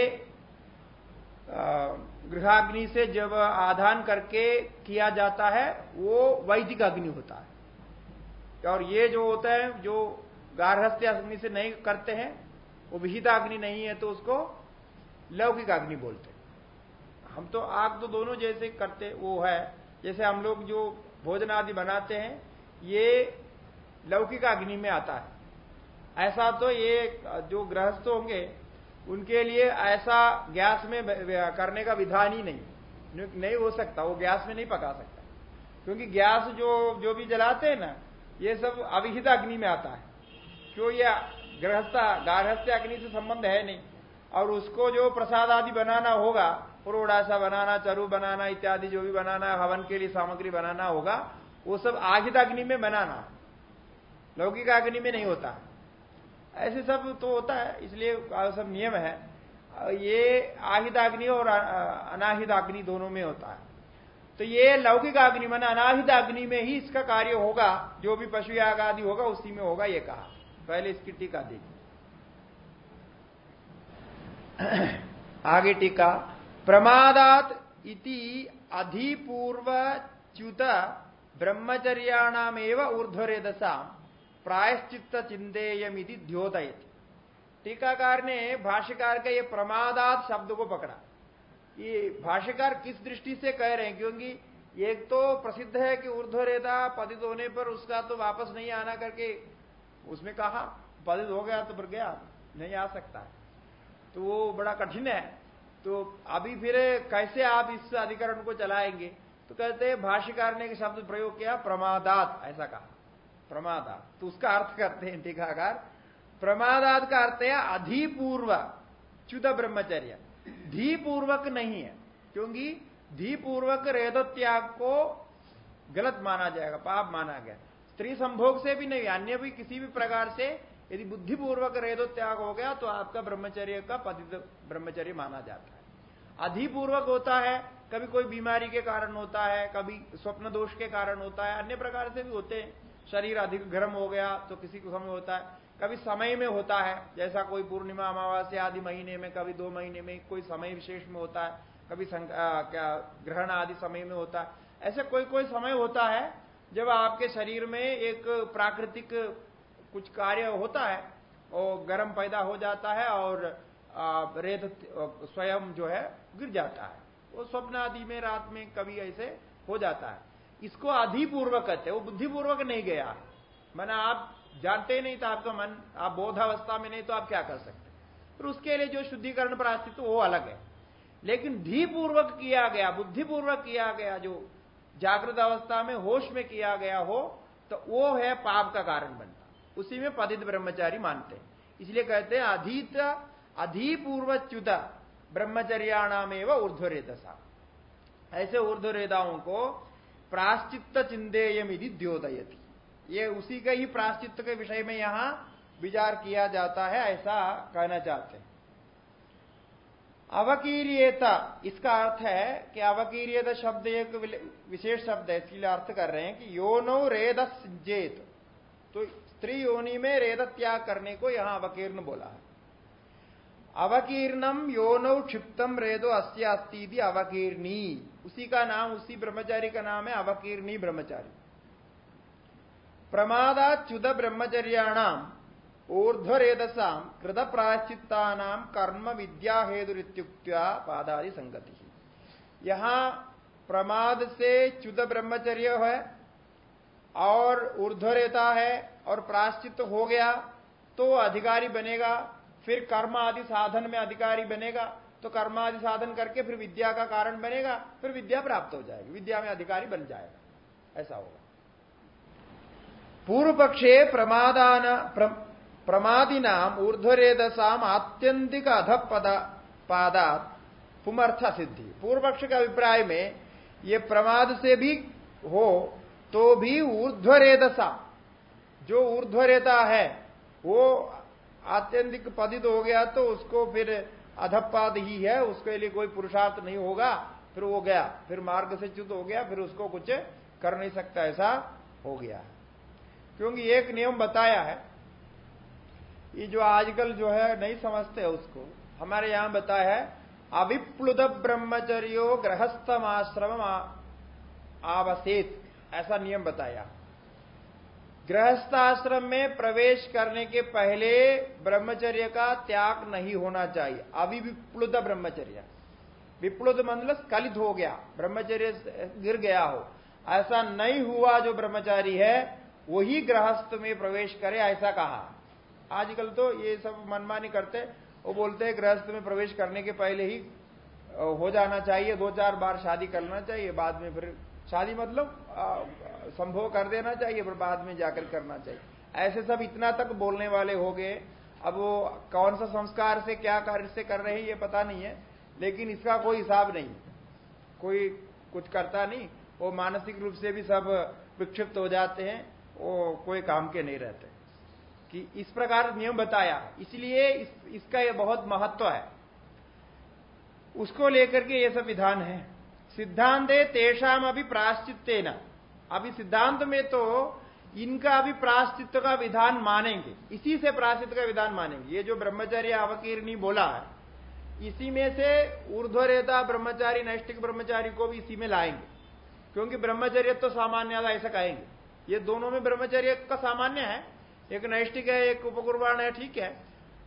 गृहाग्नि से जब आधान करके किया जाता है, वो वैदिक अग्नि होता है। और ये जो होता है, जो गार्हस्थ्य अग्नि से नहीं करते हैं, वो विहिता अग्नि नहीं है तो उसको लौकिक अग्नि बोलते हैं। हम तो आग तो दोनों जैसे करते, वो है। जैसे हम लोग जो भोजन आदि बनाते हैं, ये लौकिक अग्नि में आता है। ऐसा तो ये जो गृहस्थ होंगे, उनके लिए ऐसा गैस में करने का विधान ही नहीं। नहीं हो सकता, वो गैस में नहीं पका सकता। क्योंकि गैस जो जो भी जलाते हैं ना, ये सब अविहित अग्नि में आता है। क्यों ये गृहस्था, गारहस्थ अग्नि से संबंध है नहीं। और उसको जो प्रसाद आदि बनाना होगा पुरोडासा बनाना, चरु बनाना, इत्यादि जो भी बनाना, हवन के लिए सामग्री बनाना होगा, वो सब आहित अग्नि में बनाना। लौकिक अग्नि में नहीं होता। ऐसे सब तो होता है, इसलिए सब नियम है। ये आहित अग्नि और अनाहित अग्नि दोनों में होता है। तो ये लौकिक अग्नि मन अनाहित अग्नि में ही इसका कार्य होगा, जो भी पशु याग आदि होगा, उसी में होगा ये कहा। पहले इसकी टीका देखिए। आगे टीका, प्रमादात इति अधिपूर्व च्युत ब्रह्मचर्याणामेव ऊर्ध्वरेदसा प्रायश्चित चिंतेयमिति द्योतयति। टीकाकार ने भाष्यकार का ये प्रमादात शब्द को पकड़ा ये भाष्यकार किस दृष्टि से कह रहे हैं? क्योंकि एक तो प्रसिद्ध है कि ऊर्ध्वरेता पतित होने पर उसका तो वापस नहीं आना करके उसमें कहा, पतित हो गया तो फिर गया, नहीं आ सकता है। तो वो बड़ा कठिन है। तो अभी फिर कैसे आप इस अधिकरण को चलाएँगे? तो कहते हैं, भाष्यकार ने शब्द प्रयोग किया, प्रमादात, ऐसा कहा। प्रमादात तो उसका अर्थ करते हैं, टीकाकार प्रमादात का अर्थ है अधिपूर्व, च्युत ब्रह्मचर्य। धीपूर्वक नहीं है, क्योंकि धीपूर्वक रेदत्याग को गलत माना जाएगा, पाप माना गया। स्त्री संभोग से भी नहीं, अन्य भी किसी भी प्रकार से यदि बुद्धिपूर्वक रेदो त्याग हो गया तो आपका ब्रह्मचर्य का पतित ब्रह्मचर्य माना जाता है। अधिपूर्वक होता है, कभी कोई बीमारी के कारण होता है, कभी स्वप्न दोष के कारण होता है, अन्य प्रकार से भी होते हैं। शरीर अधिक गर्म हो गया तो किसी को समय होता है। कभी समय में होता है, जैसा कोई पूर्णिमा, अमावस्या आदि महीने में, कभी दो महीने में कोई समय विशेष में होता है, कभी ग्रहण आदि समय में होता है। ऐसे कोई कोई समय होता है, जब आपके शरीर में एक प्राकृतिक कुछ कार्य होता है और गर्म पैदा हो जाता है और रेत स्वयं जो है गिर जाता है। वो स्वप्न आदि में, रात में कभी ऐसे हो जाता है। इसको अधिपूर्वक कहते वो बुद्धिपूर्वक नहीं गया। मैंने आप जानते नहीं था, आपका मन, आप बोधावस्था में नहीं तो आप क्या कर सकते फिर उसके लिए जो शुद्धिकरण पर अस्तित्व वो अलग है। लेकिन धीपूर्वक किया गया, बुद्धिपूर्वक किया गया, जो जागृत अवस्था में, होश में किया गया हो तो वो है पाप का कारण बनता। उसी में पदित ब्रह्मचारी मानते हैं। इसलिए कहते हैं, अधित, अधिपूर्वच्युत ब्रह्मचर्याणाम एवं ऊर्ध्वरेदसा। ऐसे ऊर्ध्वरेदाओं को प्राश्चित चिंदेयम यदि द्योदयती। ये उसी का ही प्राश्चित के विषय में यहाँ विचार किया जाता है, ऐसा कहना चाहते हैं। अवकीर्यता, इसका अर्थ है कि अवकीर्यता शब्द एक विशेष शब्द है इसलिए अर्थ कर रहे हैं कि योनो रेद सिंजेत तो स्त्री योनि में रेद त्याग करने को यहाँ अवकीर्ण बोला है। अवकीर्णम योनौ क्षिप्तम रेदो अस्ती अवकीर्णी उसी का नाम उसी ब्रह्मचारी का नाम है अवकीर्णी ब्रह्मचारी प्रमादा च्युत ब्रह्मचर्याणाम ऊर्धरेदसा कृत प्राश्चिता कर्म विद्या हेतुरित्युक्त्या पादादि संगति यहाँ प्रमाद से च्युत ब्रह्मचर्य है और ऊर्ध्वरेता है और प्राश्चित हो गया तो अधिकारी बनेगा फिर कर्म आदि साधन में अधिकारी बनेगा तो कर्म आदि साधन करके फिर विद्या का कारण बनेगा फिर विद्या प्राप्त हो जाएगी विद्या में अधिकारी बन जाएगा। ऐसा होगा। पूर्व पक्षे प्रमादान प्र, प्रमादिनाम ऊर्ध्वरेदसाम आत्यंतिक अधपद पादात पुमर्थ सिद्धि पूर्व पक्ष के अभिप्राय में ये प्रमाद से भी हो तो भी ऊर्ध्वरेदसा जो ऊर्ध्वरेता है वो आत्यंतिक पदित हो गया तो उसको फिर अधपाद ही है, उसके लिए कोई पुरुषार्थ नहीं होगा। फिर वो गया, फिर मार्ग से च्युत हो गया, फिर उसको कुछ कर नहीं सकता, ऐसा हो गया। क्योंकि एक नियम बताया है, ये जो आजकल जो है, नहीं समझते है उसको। हमारे यहाँ बताया है अविप्लुत ब्रह्मचर्यो गृहस्थम आश्रम आवसेत। ऐसा नियम बताया। गृहस्थाश्रम में प्रवेश करने के पहले ब्रह्मचर्य का त्याग नहीं होना चाहिए। अभी अविप्लुत ब्रह्मचर्य। विप्लुत मतलब कलित हो गया। ब्रह्मचर्य गिर गया हो। ऐसा नहीं हुआ जो ब्रह्मचारी है, वही गृहस्थ में प्रवेश करे, ऐसा कहा। आजकल तो ये सब मनमानी करते, वो बोलते हैं गृहस्थ में प्रवेश करने के पहले ही हो जाना चाहिए, दो चार बार शादी करना चाहिए, बाद में फिर शादी मतलब संभव कर देना चाहिए फिर बाद में जाकर करना चाहिए। ऐसे सब इतना तक बोलने वाले हो गए। अब वो कौन सा संस्कार से क्या कार्य से कर रहे हैं ये पता नहीं है लेकिन इसका कोई हिसाब नहीं। कोई कुछ करता नहीं। वो मानसिक रूप से भी सब विक्षिप्त हो जाते हैं वो कोई काम के नहीं रहते। कि इस प्रकार नियम बताया। इसलिए इस, इसका यह बहुत महत्व है। उसको लेकर के ये सब विधान है। सिद्धांत तेषाम अभी प्राश्चित न अभी सिद्धांत में तो इनका अभी प्राश्चित्व का विधान मानेंगे। इसी से प्राश्चित्व का विधान मानेंगे। ये जो ब्रह्मचर्य अवकीर्णी बोला है, इसी में से ऊर्ध्वरेता ब्रह्मचारी नैष्टिक ब्रह्मचारी को भी इसी में लाएँगे। क्योंकि ब्रह्मचर्य तो सामान्य ऐसा कहेंगे। ये दोनों में ब्रह्मचर्य का सामान्य है। एक नैष्टिक है, एक उपकुर्बान है, ठीक है।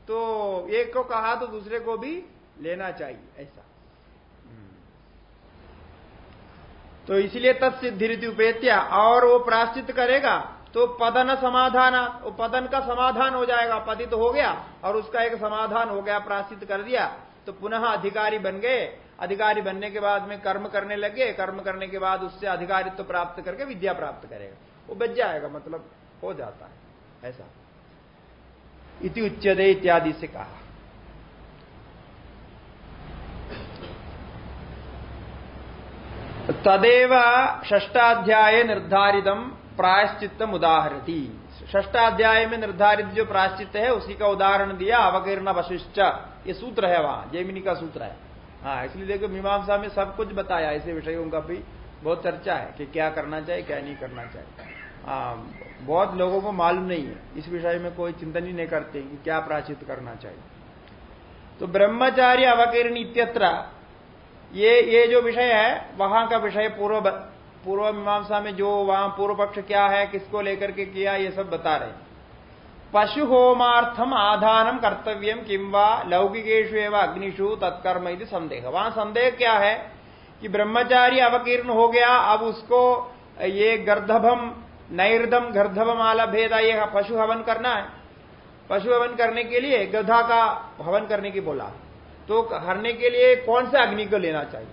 तो एक को कहा तो दूसरे को भी लेना चाहिए, ऐसा। तो इसलिए तत्सिद्धि उपेत्या। और वो प्राश्चित करेगा तो पदन समाधान, वो पदन का समाधान हो जाएगा, पतित तो हो गया, और उसका एक समाधान हो गया, प्राश्चित कर दिया तो पुनः अधिकारी बन गए। अधिकारी बनने के बाद में कर्म करने लगे, कर्म करने के बाद उससे अधिकारित्व तो प्राप्त करके विद्या प्राप्त करेगा। वो बच जाएगा मतलब हो जाता है, ऐसा। इति उच्चदे इत्यादि से कहा। तदेव षष्टाध्याय निर्धारित प्रायश्चित उदाहरती। षष्टाध्याय में निर्धारित जो प्रायश्चित है, उसी का उदाहरण दिया अवकीर्ण वशिष्ठ। ये सूत्र है वहाँ, जैमिनी का सूत्र है। हाँ इसलिए देखो मीमांसा में सब कुछ बताया, ऐसे विषयों का भी बहुत चर्चा है कि क्या करना चाहिए, क्या नहीं करना चाहिए। हाँ बहुत लोगों को मालूम नहीं है, इस विषय में कोई चिंतन ही नहीं करते कि क्या प्राचित करना चाहिए। तो ब्रह्मचारी अवकीर्ण इत्यत्र ये ये जो विषय है, वहाँ का विषय पूर्व पूर्व मीमांसा में जो वहाँ पूर्व पक्ष क्या है, किसको लेकर के किया, ये सब बता रहे पशु होमार्थम आधानम कर्तव्यम किंवा लौकिकेशु एवं अग्निशु तत्कर्म यदि संदेह। वहाँ संदेह क्या है कि ब्रह्मचारी अवकीर्ण हो गया, अब उसको ये गर्धभम नैर्दम गर्धभम आला भेदा ये पशु हवन करना है। पशु हवन करने के लिए गधा का हवन करने की बोला। तो हरने के लिए कौन से अग्नि को लेना चाहिए?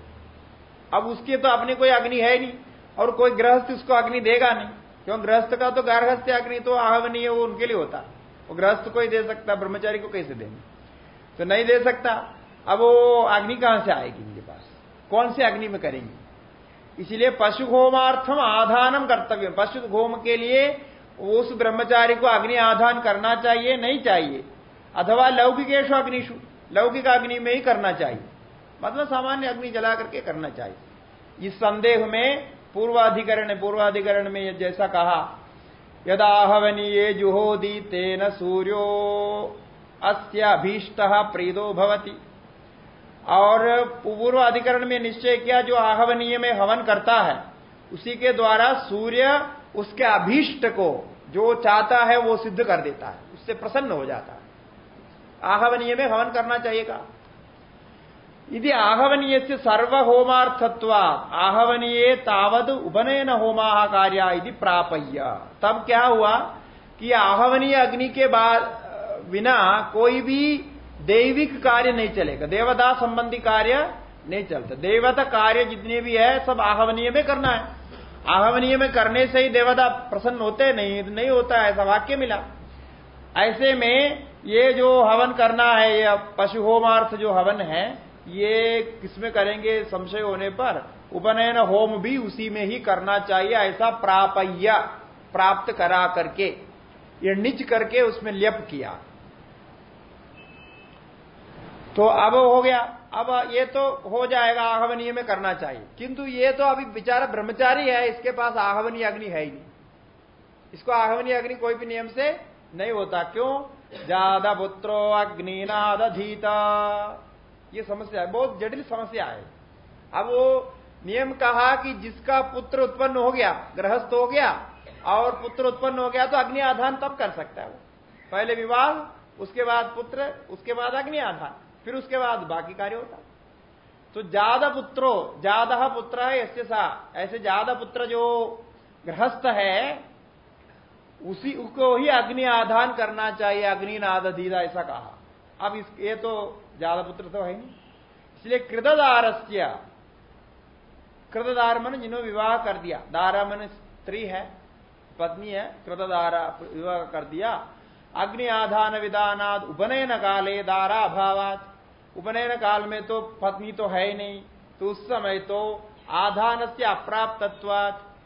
अब उसके तो अपने कोई अग्नि है नहीं, और कोई गृहस्थ उसको अग्नि देगा नहीं। क्यों? गृहस्थ का तो गार्हस्थ्य अग्नि तो आहवनीय वो उनके लिए होता। वो गृहस्थ को ही दे सकता, ब्रह्मचारी को कैसे देंगे? तो नहीं दे सकता। अब वो अग्नि कहाँ से आएगी इनके पास? कौन से अग्नि में करेंगे? इसलिए पशु होमार्थम आधानम कर्तव्य पशु होम के लिए उस ब्रह्मचारी को अग्नि आधान करना चाहिए, नहीं चाहिए। अथवा लौकिकेशु अग्निशु लौकिक अग्नि में ही करना चाहिए। मतलब सामान्य अग्नि जला करके करना चाहिए। इस संदेह में पूर्वाधिकरण पूर्वाधिकरण में जैसा कहा, यदा यदाहवनीय जुहोदी तेन सूर्यो अभीष्ट प्रीदो भवती। और पूर्व अधिकरण में निश्चय किया, जो आहवनीय में हवन करता है, उसी के द्वारा सूर्य उसके अभीष्ट को जो चाहता है वो सिद्ध कर देता है। उससे प्रसन्न हो जाता है। आहवनीय में हवन करना चाहिएगा यदि आहवनीय से सर्व सर्वहोमार्थत्व आहवनीय तावद उपनयन होमा कार्य यदि प्रापय्य। तब क्या हुआ कि आहवनीय अग्नि के बाद बिना कोई भी दैविक कार्य नहीं चलेगा। देवता संबंधी कार्य नहीं चलता। देवता कार्य जितने भी है, सब आहवनीय में करना है। आहवनीय में करने से ही देवता प्रसन्न होते नहीं नहीं होता ऐसा वाक्य मिला। ऐसे में ये जो हवन करना है, ये पशु होमार्थ जो हवन है, ये किसमें करेंगे? संशय होने पर उपनयन होम भी उसी में ही करना चाहिए, ऐसा प्रापय्य, प्राप्त करा करके, ये निच करके उसमें लेप किया। तो अब हो गया। अब ये तो हो जाएगा, आहवनीय में करना चाहिए। किंतु ये तो अभी बेचारा ब्रह्मचारी है, इसके पास आहवनीय अग्नि है ही नहीं। इसको आहवनीय अग्नि कोई भी नियम से नहीं होता। क्यों? ज़्यादा पुत्रो अग्निनादधीता। ये समस्या है, बहुत जटिल समस्या है। अब वो नियम कहा कि जिसका पुत्र उत्पन्न हो गया, गृहस्थ हो गया, और पुत्र उत्पन्न हो गया तो अग्नि आधान तब कर सकता है वो। पहले विवाह, उसके बाद पुत्र, उसके बाद अग्नि आधान, फिर उसके बाद बाकी कार्य होता तो ज़्यादा पुत्रो ज़्यादा पुत्र है, ऐसे सा, ऐसे ज़्यादा पुत्र जो गृहस्थ है उसी को ही अग्नि आधान करना चाहिए अग्नि नाद दीदा ऐसा कहा। अब इस, ये तो ज़्यादा पुत्र तो है नहीं। इसलिए कृतदारस्य, कृतदार मन जिन्होंने विवाह कर दिया। दारा मन स्त्री है, पत्नी है, कृतदारा विवाह कर दिया। अग्नि आधान विधानाद उपनयन काले दारा अभावात। उपनयन काल में तो पत्नी तो है ही नहीं तो उस समय तो आधान से अप्राप्त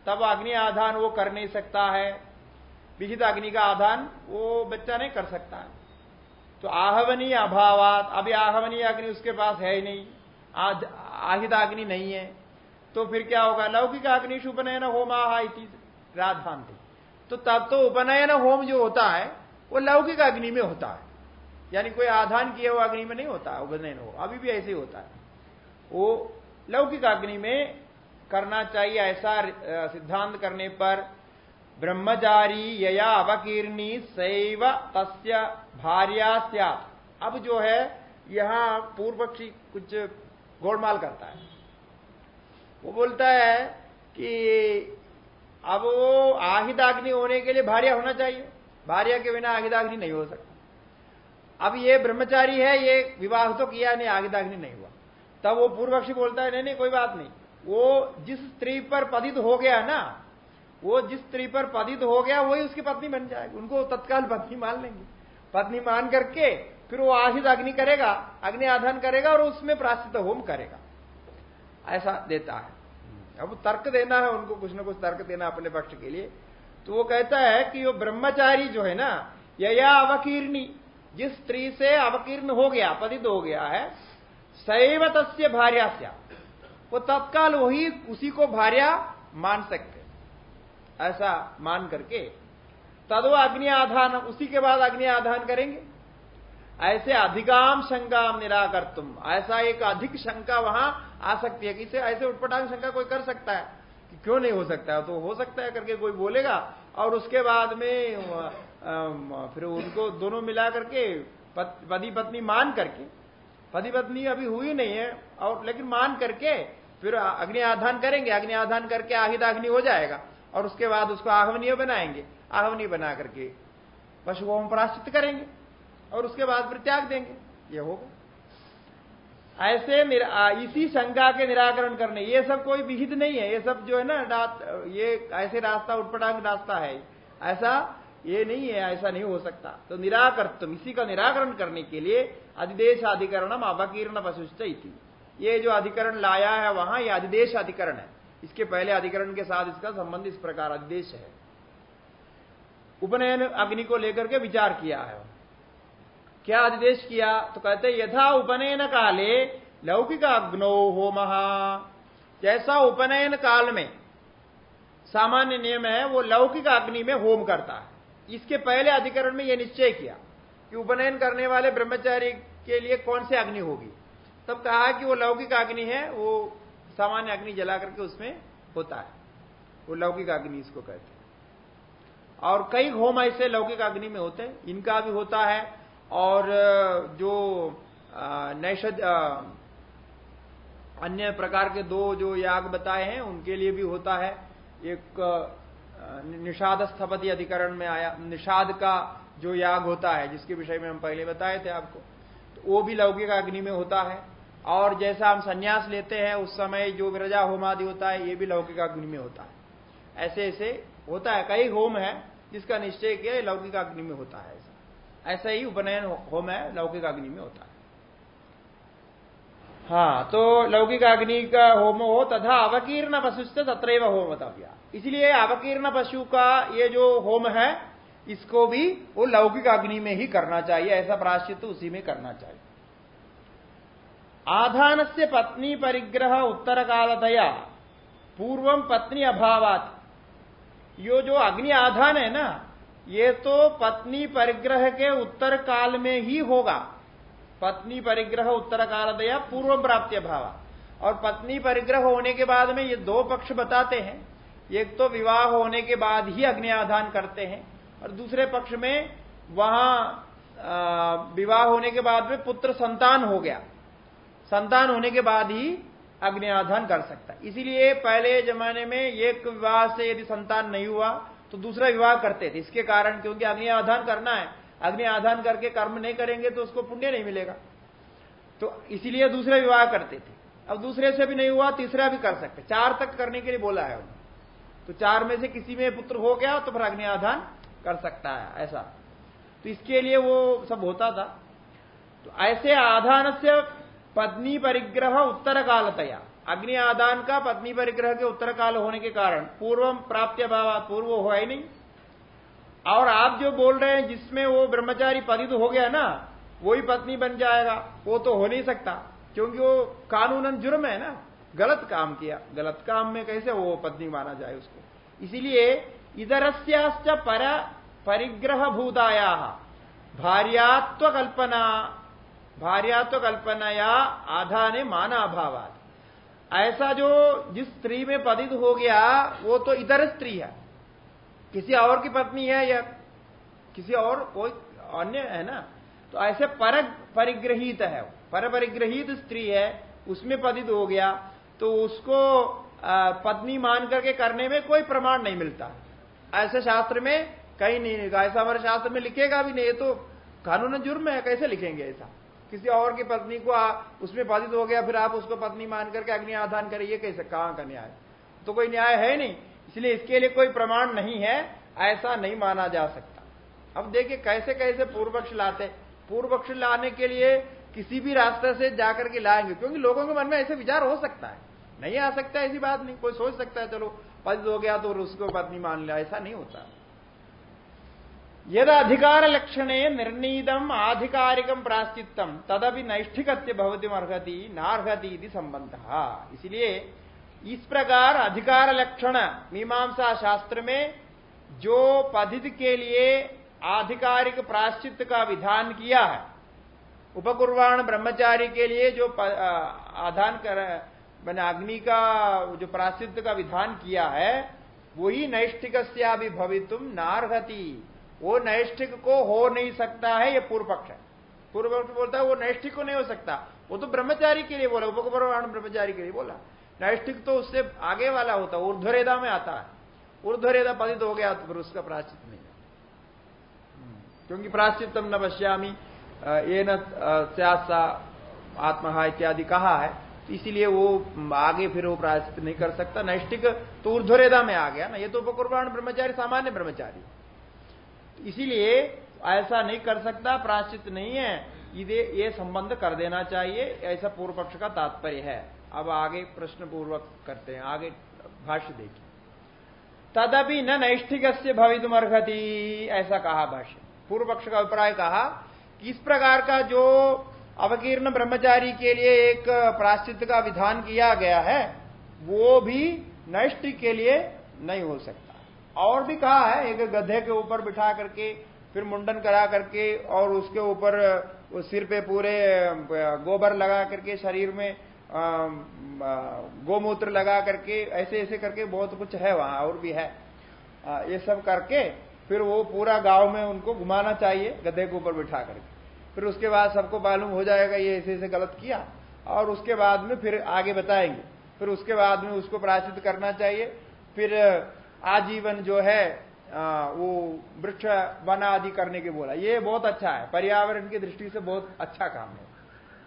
तब अग्नि आधान वो कर नहीं सकता है। विहित अग्नि का आधान, वो बच्चा नहीं कर सकता है। तो आहवनीय अभावात, अभी आहवनीय अग्नि उसके पास है ही नहीं। आहित अग्नि नहीं है। तो फिर क्या होगा? लौकिक अग्नि उपनयन होम होमा राधांति। तो तब तो उपनयन होम जो होता है, वो लौकिक अग्नि में होता है। यानी कोई आधान किए हुआ अग्नि में नहीं होता उपनयन हो। अभी भी ऐसे ही होता है। वो लौकिक अग्नि में करना चाहिए ऐसा सिद्धांत करने पर ब्रह्मचारी यया अवकीर्णी सैव तस्य भार्या अब जो है, यहाँ पूर्व पक्षी कुछ गोलमाल करता है। वो बोलता है कि अब वो आहिदाग्नि होने के लिए भार्या होना चाहिए। भार्या के बिना आगिदाग्नि नहीं हो सकता। अब ये ब्रह्मचारी है, ये विवाह तो किया नहीं आगिदाग्नि नहीं हुआ। तब वो पूर्व पक्षी बोलता है, नहीं नहीं, कोई बात नहीं। वो जिस स्त्री पर पदित हो गया ना वो जिस स्त्री पर पदित हो गया, वही उसकी पत्नी बन जाएगी। उनको तत्काल पत्नी मान लेंगे। पत्नी मान करके फिर वो आहिद अग्नि करेगा, अग्नि आधान करेगा और उसमें प्राश्चित होम करेगा। ऐसा देता है। अब तर्क देना है उनको, कुछ ना कुछ तर्क देना अपने पक्ष के लिए। तो वो कहता है कि वो ब्रह्मचारी जो है ना, यया अवकीर्णी, जिस स्त्री से अवकीर्ण हो गया, पतित हो गया है, सैव तस्य भार्या वो तत्काल वही उसी को भार्या मान सकते ऐसा मान करके तदो अग्नि आधान, उसी के बाद अग्नि आधान करेंगे। ऐसे अधिकाम शंका निराकर तुम ऐसा एक अधिक शंका वहाँ आ सकती है कि ऐसे उठपटांग शंका कोई कर सकता है कि क्यों नहीं हो सकता है? तो हो सकता है करके कोई बोलेगा और उसके बाद में फिर उनको दोनों मिला करके पति पत्नी मान करके, पति पत्नी अभी हुई नहीं है और लेकिन मान करके फिर अग्नि आधान करेंगे। अग्नि आधान करके आहिद अग्नि हो जाएगा। और उसके बाद उसको आहवनीय बनाएँगे। आहवनीय बना करके पशु को हम प्राश्चित करेंगे और उसके बाद फिर त्याग देंगे। ये होगा। ऐसे इसी शंका के निराकरण करने, ये सब कोई विहित नहीं है। ये सब जो है ना ये ऐसे रास्ता उठपटांग रास्ता है। ऐसा ये नहीं है, ऐसा नहीं हो सकता। तो निराकर इसी का निराकरण करने के लिए अधिदेश अधिकरणम अवकीर्ण पशुश्च ये जो अधिकरण लाया है वहाँ, ये अधिदेश अधिकरण है। इसके पहले अधिकरण के साथ इसका संबंध इस प्रकार अधिदेश है। उपनयन अग्नि को लेकर के विचार किया है। क्या अधिदेश किया? तो कहते यथा उपनयन काले लौकिक अग्नो होम। जैसा उपनयन काल में सामान्य नियम है, वो लौकिक अग्नि में होम करता है। इसके पहले अधिकरण में यह निश्चय किया कि उपनयन करने वाले ब्रह्मचारी के लिए कौन सी अग्नि होगी। तब कहा कि वो लौकिक अग्नि है, वो सामान्य अग्नि जला करके उसमें होता है। वो लौकिक अग्नि इसको कहते हैं। और कई होम ऐसे लौकिक अग्नि में होते हैं। इनका भी होता है। और जो नैषद अन्य प्रकार के दो जो याग बताए हैं, उनके लिए भी होता है। एक निषाद स्थपति अधिकरण में आया। निषाद का जो याग होता है, जिसके विषय में हम पहले बताए थे आपको तो वो भी लौकिक अग्नि में होता है। और जैसा हम संन्यास लेते हैं, उस समय जो विरजा होमादि होता है, ये भी लौकिक अग्नि में होता है। ऐसे ऐसे होता है। कई होम है जिसका निश्चय किया लौकिक अग्नि में होता है ऐसा। ऐसा ही उपनयन होम है लौकिक अग्नि में होता है। हाँ तो लौकिक अग्नि का होम हो तथा अवकीर्ण पशु से तत्रैव होम गया इसलिए अवकीर्ण पशु का ये जो होम है, इसको भी वो लौकिक अग्नि में ही करना चाहिए, ऐसा प्राश्चित उसी में करना चाहिए। आधान से पत्नी परिग्रह उत्तर कालतया पूर्वम पत्नी अभावात। यो जो अग्नि आधान है ना, ये तो पत्नी परिग्रह के उत्तर काल में ही होगा। पत्नी परिग्रह उत्तर काल दया पूर्व प्राप्ति अभाव। और पत्नी परिग्रह होने के बाद में ये दो पक्ष बताते हैं। एक तो विवाह होने के बाद ही अग्नि आधान करते हैं, और दूसरे पक्ष में वहाँ विवाह होने के बाद में पुत्र संतान हो गया। संतान होने के बाद ही अग्नि आधान कर सकता है। इसीलिए पहले जमाने में एक विवाह से यदि संतान नहीं हुआ तो दूसरा विवाह करते थे। इसके कारण क्योंकि अग्नि आधान करना है। अग्नि आधान करके कर्म नहीं करेंगे तो उसको पुण्य नहीं मिलेगा। तो इसीलिए दूसरा विवाह करते थे। अब दूसरे से भी नहीं हुआ, तीसरा भी कर सकते। चार तक करने के लिए बोला है उन्होंने। तो चार में से किसी में पुत्र हो गया तो फिर अग्नि आधान कर सकता है, ऐसा। तो इसके लिए वो सब होता था। तो ऐसे आधान से पत्नी परिग्रह उत्तर कालतया अग्नि आदान का पत्नी परिग्रह के उत्तर काल होने के कारण पूर्व प्राप्त भाव पूर्व हुआ ही नहीं। और आप जो बोल रहे हैं जिसमें वो ब्रह्मचारी पतित हो गया ना, वही पत्नी बन जाएगा। वो तो हो नहीं सकता, क्योंकि वो कानूनन जुर्म है ना। गलत काम किया। गलत काम में कैसे वो पत्नी माना जाए उसको? इसीलिए इधरस्याश्च पर परिग्रह भूताया। भार्यात्व कल्पना भार्यात्व कल्पनाया, आधाने माना अभावात। ऐसा जो जिस स्त्री में पतित हो गया, वो तो इतर स्त्री है। किसी और की पत्नी है या किसी और, कोई अन्य है ना? तो ऐसे पर परिग्रहित है पर परिग्रहित स्त्री है, उसमें पतित हो गया तो उसको पत्नी मान करके करने में कोई प्रमाण नहीं मिलता। ऐसे शास्त्र में कहीं नहीं, ऐसा हमारे शास्त्र में लिखेगा भी नहीं, ये तो कानून जुर्म है, कैसे लिखेंगे ऐसा? किसी और की पत्नी को आ, उसमें बाधित हो गया फिर आप उसको पत्नी मान करके अग्नि आधान करें ये कैसे कहाँ का न्याय? तो कोई न्याय है नहीं इसलिए इसके लिए कोई प्रमाण नहीं है ऐसा नहीं माना जा सकता। अब देखिए कैसे कैसे पूर्व पक्ष लाते पूर्व पक्ष लाने के लिए किसी भी रास्ते से जाकर के लाएँगे क्योंकि लोगों के मन में ऐसे विचार हो सकता है। नहीं आ सकता ऐसी बात नहीं कोई सोच सकता है चलो पद हो गया तो उसको पत्नी मान लिया ऐसा नहीं होता। यद अधिकार लक्षणे निर्णीतम आधिकारिकम प्राश्चितम तदपि नैष्ठिकत्य भवती अर्हति नार्हति संबंध इसलिए इस प्रकार अधिकार लक्षण मीमांसा शास्त्र में जो पद्धित के लिए आधिकारिक प्राश्चित का विधान किया है, उपकुर्वाण ब्रह्मचारी के लिए जो आधान कर, मैंने अग्नि का, जो प्राश्चित का विधान किया है, वही नैष्ठिक भवितुम नारहती। वो नैष्ठिक को हो नहीं सकता है, ये पूर्व पक्ष है। पूर्व पक्ष बोलता है, वो नैष्ठिक को नहीं हो सकता। वो तो ब्रह्मचारी के लिए बोला उपकुर्वाण ब्रह्मचारी के लिए बोला। नैष्ठिक तो उससे आगे वाला होता है ऊर्ध्वरेदा में आता है। ऊर्ध्वरेदा पतित हो गया तो फिर उसका प्राश्चित नहीं क्योंकि प्राश्चितम न पश्यामी ये न आत्महा इत्यादि कहा है तो इसीलिए वो आगे फिर वो प्राश्चित नहीं कर सकता। नैष्ठिक तो ऊर्ध्वरेदा में आ गया ना, ये तो उपकुर्बान ब्रह्मचारी, सामान्य ब्रह्मचारी। इसीलिए ऐसा नहीं कर सकता, प्राश्चित नहीं है। ये ये संबंध कर देना चाहिए, ऐसा पूर्व पक्ष का तात्पर्य है। अब आगे प्रश्न पूर्वक करते हैं, आगे भाष्य देखिए। तदपि न नैष्ठिक से भवितुमर्हति, ऐसा कहा भाष्य। पूर्व पक्ष का अभिप्राय कहा कि इस प्रकार का जो अवकीर्ण ब्रह्मचारी के लिए एक प्राश्चित का विधान किया गया है, वो भी नैष्ठिक के लिए नहीं हो सकता। और भी कहा है, एक गधे के ऊपर बिठा करके, फिर मुंडन करा करके, और उसके ऊपर उस सिर पे पूरे, गोबर लगा करके शरीर में गोमूत्र लगा करके, ऐसे ऐसे करके बहुत कुछ है वहाँ, और भी है। ये सब करके, फिर वो पूरा गाँव में उनको घुमाना चाहिए, गधे के ऊपर बिठा करके। फिर उसके बाद सबको मालूम हो जाएगा ये ऐसे ऐसे गलत किया, और उसके बाद में फिर आगे बताएँगे। फिर उसके बाद में उसको प्राचित करना चाहिए। फिर आजीवन जो है आ, वो वृक्ष वन आदि करने के बोला। ये बहुत अच्छा है। पर्यावरण की दृष्टि से बहुत अच्छा काम है।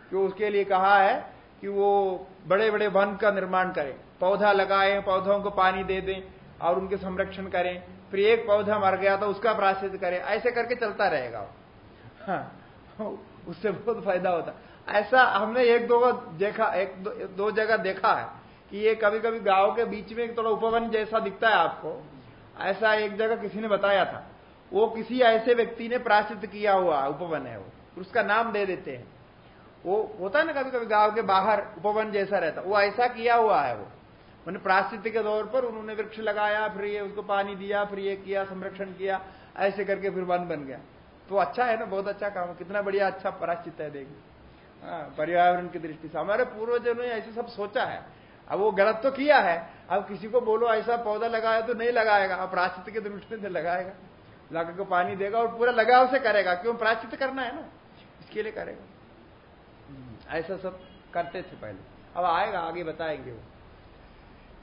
क्यों उसके लिए कहा है कि वो बड़े बड़े वन का निर्माण करें। पौधा लगाए पौधों को पानी दे दें और उनके संरक्षण करें। फिर एक पौधा मर गया तो उसका प्राश्चित करें। ऐसे करके चलता रहेगा हाँ उससे बहुत फ़ायदा होता। ऐसा हमने एक दो देखा एक दो, दो जगह देखा है। कि ये कभी कभी गाँव के बीच में थोड़ा उपवन जैसा दिखता है आपको। ऐसा एक जगह किसी ने बताया था। वो किसी ऐसे व्यक्ति ने प्राश्चित किया हुआ उपवन है वो। उसका नाम दे देते हैं। वो होता है ना कभी कभी गाँव के बाहर उपवन जैसा रहता वो ऐसा किया हुआ है वो। मैंने प्राश्चित्य के तौर पर उन्होंने वृक्ष लगाया, फिर ये उसको पानी दिया, फिर ये किया, संरक्षण किया, ऐसे करके फिर वन बन गया। तो अच्छा है ना, बहुत अच्छा काम कितना बढ़िया अच्छा प्राश्चित है, देखिए। हाँ पर्यावरण की दृष्टि से। हमारे पूर्वजों ने ऐसे सब सोचा है। अब वो गलत तो किया है। अब किसी को बोलो ऐसा पौधा लगाया तो नहीं लगाएगा। अब प्राश्चित की दृष्टि से लगाएगा। लगा को पानी देगा और पूरा लगाव से करेगा। क्यों? प्राचित करना है ना। इसके लिए करेगा। हम्म, ऐसा सब करते थे पहले। अब आएगा आगे बताएँगे वो।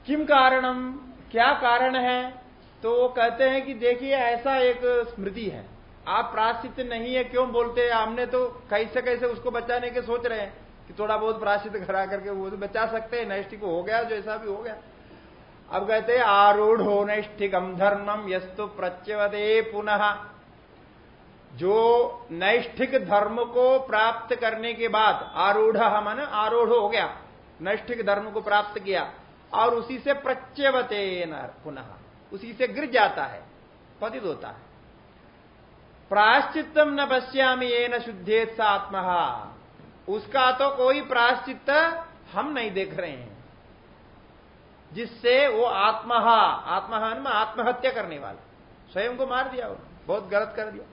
किम कारणम? क्या कारण है? तो वो कहते हैं कि देखिए ऐसा एक स्मृति है। आप प्राश्चित नहीं है क्यों बोलते हैं? हमने तो कैसे कैसे उसको बचाने के सोच रहे हैं। कि थोड़ा बहुत प्राश्चित करा करके वो तो बचा सकते हैं, नैष्ठिक हो गया, जैसा भी हो गया। अब कहते आरूढ़ हो नैष्ठिकम धर्मम यस्तु प्रत्यवदे पुनः। जो नैष्ठिक धर्म को प्राप्त करने के बाद, आरूढ़ मन, आरूढ़ हो गया, नैष्ठिक धर्म को प्राप्त किया, और उसी से प्रत्यवते पुनः, उसी से गिर जाता है, पतित होता है। प्राश्चितम न पश्यामी ये न शुद्धेत आत्मा उसका तो कोई प्राश्चित हम नहीं देख रहे हैं। जिससे वो आत्मा आत्महान में आत्महत्या करने वाला। स्वयं को मार दिया बहुत गलत कर दिया।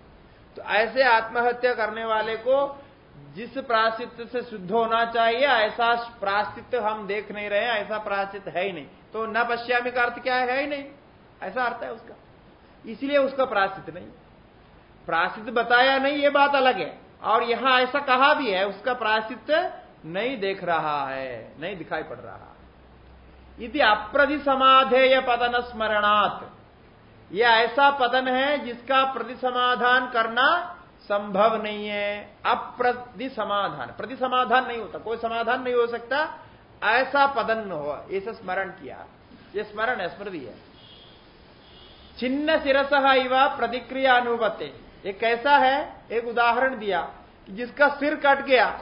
तो ऐसे आत्महत्या करने वाले को जिस प्राश्चित से शुद्ध होना चाहिए ऐसा प्राश्चित हम देख नहीं रहे ऐसा प्राश्चित है ही नहीं। तो न पश्यामी का अर्थ क्या है, है ही नहीं। ऐसा अर्थ है उसका। इसलिए उसका प्राश्चित नहीं। प्राश्चित बताया नहीं ये बात अलग है। और यहाँ ऐसा कहा भी है, उसका प्राश्चित नहीं देख रहा है, नहीं दिखाई पड़ रहा। यदि अप्रति समाधेय पदन स्मरणात्। यह ऐसा पदन है जिसका प्रति समाधान करना संभव नहीं है। अप्रति समाधान प्रति समाधान नहीं होता, कोई समाधान नहीं हो सकता। ऐसा पदन हो, ऐसा स्मरण किया। ये स्मरण है, स्मृति है। छिन्न सिरस इव प्रतिक्रिया अनुपते एक कैसा है? एक उदाहरण दिया कि जिसका सिर कट गया।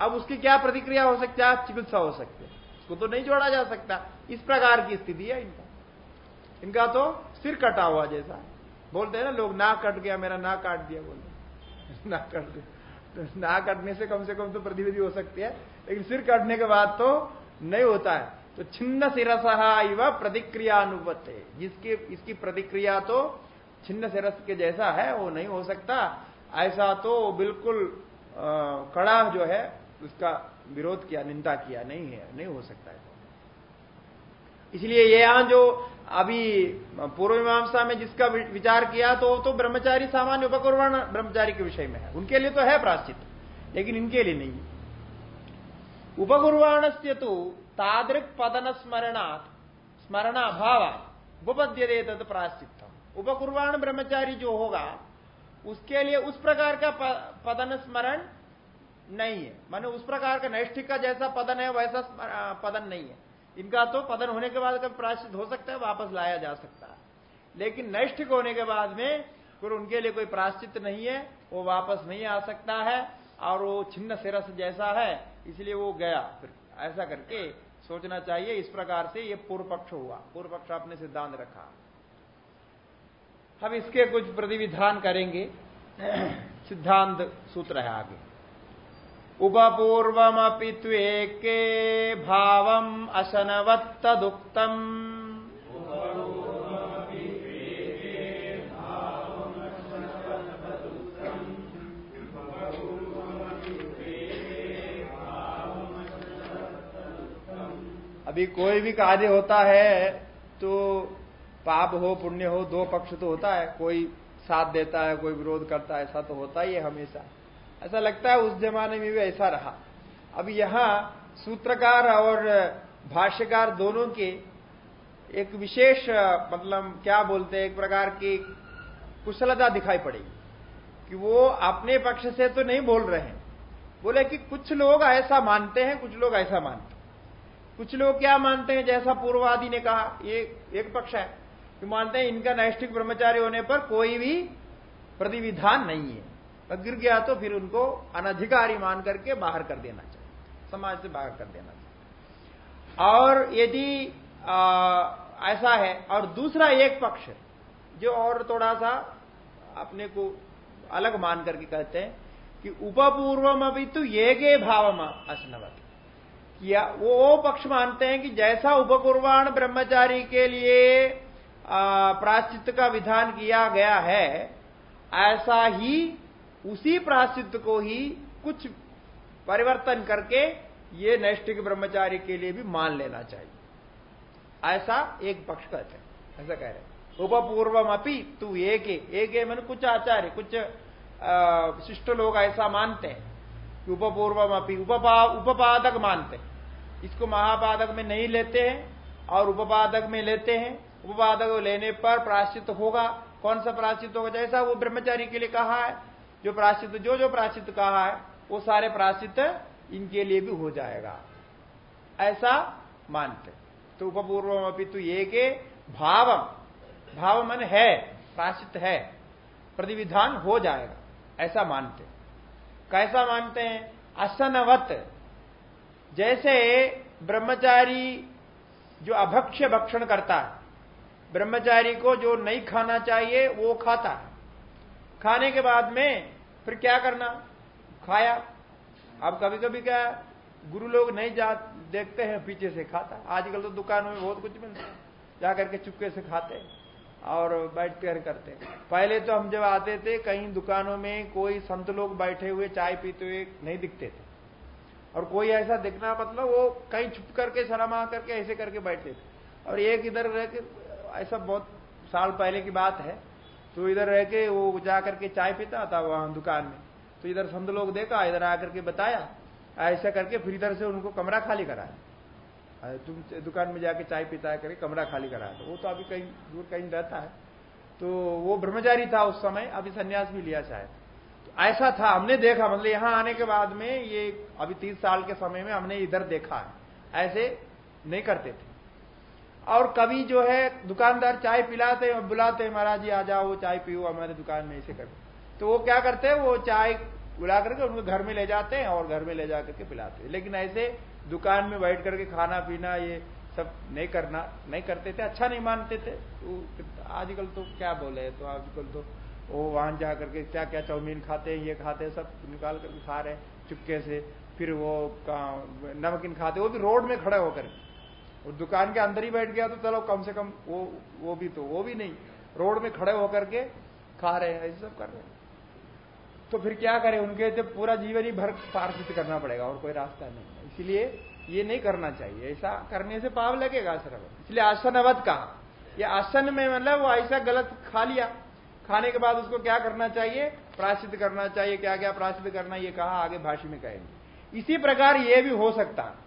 अब उसकी क्या प्रतिक्रिया हो सकती है? चिकित्सा हो सकती है। उसको तो नहीं जोड़ा जा सकता। इस प्रकार की स्थिति है इनका। इनका तो सिर कटा हुआ जैसा बोलते हैं ना, लोग ना कट गया, मेरा ना काट दिया, बोलते ना कट दिया तो नाक कटने से कम से कम तो प्रतिविधि हो सकती है, लेकिन सिर कटने के बाद तो नहीं होता है। तो छिन्न सिरसहा प्रतिक्रिया अनुपत है जिसकी, इसकी प्रतिक्रिया तो छिन्न सिरस के जैसा है, वो नहीं हो सकता। ऐसा तो बिल्कुल कड़ा जो है, उसका विरोध किया, निंदा किया नहीं है, नहीं हो सकता है इसलिए ये यहाँ जो अभी पूर्व मीमांसा में जिसका विचार किया तो तो ब्रह्मचारी, सामान्य उपकुर्वाण ब्रह्मचारी के विषय में है। उनके लिए तो है प्राश्चित, लेकिन इनके लिए नहीं। उपकुर्वाण से तो तादृक पदन स्मरणात् स्मरण अभाव उपपद्य दे तद प्राश्चित उपकुर्वाण ब्रह्मचारी जो होगा, उसके लिए उस प्रकार का पदन स्मरण नहीं है। माने उस प्रकार का नैष्ठिक का जैसा पदन है, वैसा पदन नहीं है। इनका तो पदन होने के बाद कभी प्राश्चित हो सकता है, वापस लाया जा सकता है। लेकिन नैष्ठिक होने के बाद में फिर उनके लिए कोई प्राश्चित नहीं है, वो वापस नहीं आ सकता है, और वो छिन्न सिरस जैसा है, इसलिए वो गया फिर। ऐसा करके सोचना चाहिए, इस प्रकार से ये पूर्व पक्ष हुआ। पूर्व पक्ष आपने सिद्धांत रखा। हम इसके कुछ प्रतिविधान करेंगे। सिद्धांत सूत्र है आगे। उपपूर्वमपि त्वेके भावम् अशनवत्तदुक्तम् अभी कोई भी कार्य होता है तो पाप हो, पुण्य हो, दो पक्ष तो होता है। कोई साथ देता है, कोई विरोध करता है, ऐसा तो होता ही है हमेशा। ऐसा लगता है उस जमाने में भी ऐसा रहा। अब यहाँ सूत्रकार और भाष्यकार दोनों के एक विशेष मतलब क्या बोलते हैं, एक प्रकार की कुशलता दिखाई पड़ेगी कि वो अपने पक्ष से तो नहीं बोल रहे हैं। बोले कि कुछ लोग ऐसा मानते हैं, कुछ लोग ऐसा मानते हैं। कुछ लोग क्या मानते हैं, जैसा पूर्वादि ने कहा, ये एक पक्ष है। कि मानते हैं इनका नैष्ठिक ब्रह्मचारी होने पर कोई भी प्रतिविधान नहीं है। गिर गया तो फिर उनको अनधिकारी मान करके बाहर कर देना चाहिए। समाज से बाहर कर देना चाहिए। और यदि ऐसा है, और दूसरा एक पक्ष जो और थोड़ा सा अपने को अलग मान करके कहते हैं कि उपपूर्वम अभी तो ये भाव असनवत किया वो पक्ष मानते हैं कि जैसा उपकुर्वाण ब्रह्मचारी के लिए प्राश्चित का विधान किया गया है, ऐसा ही उसी प्राश्चित को ही कुछ परिवर्तन करके ये नैष्ठिक ब्रह्मचारी के लिए भी मान लेना चाहिए। ऐसा एक पक्ष कहते हैं, ऐसा कह रहे उपपूर्वम अपी तू एक एक मैंने कुछ आचार्य, कुछ शिष्ट लोग ऐसा मानते हैं कि उपपूर्वम अपी उपपा, उपपादक मानते हैं। इसको महापादक में नहीं लेते हैं और उपपादक में लेते हैं। उपवादक लेने पर प्राश्चित होगा। कौन सा प्राश्चित होगा? जैसा वो ब्रह्मचारी के लिए कहा है, जो प्राश्चित जो जो प्राश्चित कहा है, वो सारे प्राश्चित इनके लिए भी हो जाएगा। ऐसा मानते तो उपपूर्व अभी तो ये के भाव मन है प्राश्चित है, प्रतिविधान हो जाएगा। ऐसा मानते कैसा मानते हैं? असनवत। जैसे ब्रह्मचारी जो अभक्ष्य भक्षण करता है ब्रह्मचारी को जो नहीं खाना चाहिए, वो खाता है। खाने के बाद में फिर क्या करना? खाया। अब कभी कभी क्या गुरु लोग नहीं जा, देखते हैं, पीछे से खाता आजकल तो दुकानों में बहुत कुछ मिलता है। जाकर के चुपके से खाते और बैठ कर करते पहले तो हम जब आते थे, कहीं दुकानों में कोई संत लोग बैठे हुए, चाय पीते हुए नहीं दिखते थे। और कोई ऐसा दिखना मतलब वो कहीं छुप करके शर्मा करके, ऐसे करके बैठते थे। और एक इधर रह के ऐसा बहुत साल पहले की बात है। तो इधर रह के वो जा करके चाय पीता था वहाँ दुकान में। तो इधर संत लोग देखा, इधर आकर के बताया। ऐसा करके फिर इधर से उनको कमरा खाली कराया। तुम दुकान में जाके चाय पीता करके कमरा खाली कराया। तो वो तो अभी कहीं दूर कहीं रहता है। तो वो ब्रह्मचारी था उस समय, अभी संन्यास भी लिया शायद। तो ऐसा था, हमने देखा। मतलब यहाँ आने के बाद में ये, अभी तीस साल के समय में हमने इधर देखा है। ऐसे नहीं करते थे। और कभी जो है, दुकानदार चाय पिलाते और बुलाते महाराज जी, आ जाओ वो चाय पियो, हमारे दुकान में ऐसे करते तो वो क्या करते हैं, वो चाय बुला करके उनको घर में ले जाते हैं और घर में ले जा करके पिलाते हैं। लेकिन ऐसे दुकान में बैठ करके खाना पीना, ये सब नहीं करना, नहीं करते थे अच्छा नहीं मानते थे। तो आजकल तो क्या बोले तो आजकल तो वो वहाँ जा करके क्या क्या चाउमीन खाते हैं, ये खाते हैं, सब निकाल करके खा रहे चुपके से। फिर वो नमकीन खाते वो भी रोड में खड़े होकर। और दुकान के अंदर ही बैठ गया तो चलो कम से कम वो वो भी तो वो भी नहीं। रोड में खड़े होकर के खा रहे हैं ऐसे सब कर रहे हैं। तो फिर क्या करें? उनके तो पूरा जीवन ही भर पार्थित करना पड़ेगा और कोई रास्ता नहीं इसलिए ये नहीं करना चाहिए। ऐसा करने से पाप लगेगा आश्रम इसलिए आसनवत कहा ये आसन में मतलब वो ऐसा गलत खा लिया। खाने के बाद उसको क्या करना चाहिए? प्राश्चित करना चाहिए। क्या क्या प्राश्चित करना ये कहा, आगे भाषी में कहेंगे। इसी प्रकार ये भी हो सकता। है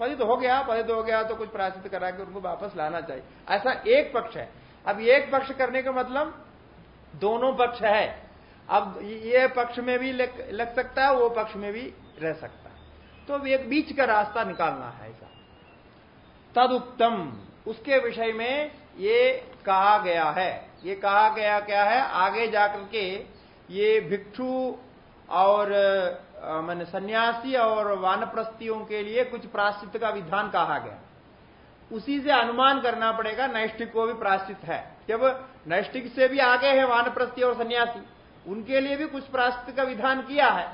पतित हो गया पतित हो गया तो कुछ प्राश्चित करा के उनको वापस लाना चाहिए। ऐसा एक पक्ष है। अब एक पक्ष करने का मतलब दोनों पक्ष है। अब ये पक्ष में भी लग सकता है, वो पक्ष में भी रह सकता है। तो एक बीच का रास्ता निकालना है ऐसा। तदुक्तम, उसके विषय में ये कहा गया है। ये कहा गया क्या है? आगे जाकर के ये भिक्षु और मैंने सन्यासी और वानप्रस्तियों के लिए कुछ प्राश्चित का विधान कहा गया। उसी से अनुमान करना पड़ेगा, नैष्ठिक को भी प्राश्चित है। जब नैष्ठिक से भी आगे है वानप्रस्थी और सन्यासी, उनके लिए भी कुछ प्राश्चित का विधान किया है।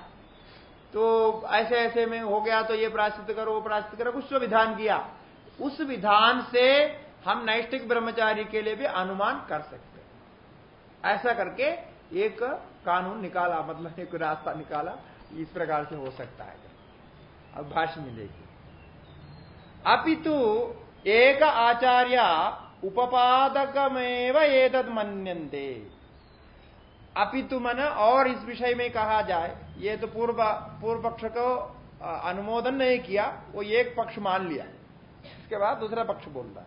तो ऐसे ऐसे में हो गया तो ये प्राश्चित करो, वो प्राश्चित करो, कुछ तो विधान किया। उस विधान से हम नैष्ठिक ब्रह्मचारी के लिए भी अनुमान कर सकते ऐसा करके एक कानून निकाला मतलब एक रास्ता निकाला। इस प्रकार से हो सकता है। अब भाष्य मिलेगी अपितु एक आचार्य उपपादकमेव एतद मनते अपितु मन और इस विषय में कहा जाए, ये तो पूर्व पूर्व पक्ष को अनुमोदन नहीं किया, वो एक पक्ष मान लिया। इसके बाद दूसरा पक्ष बोल रहा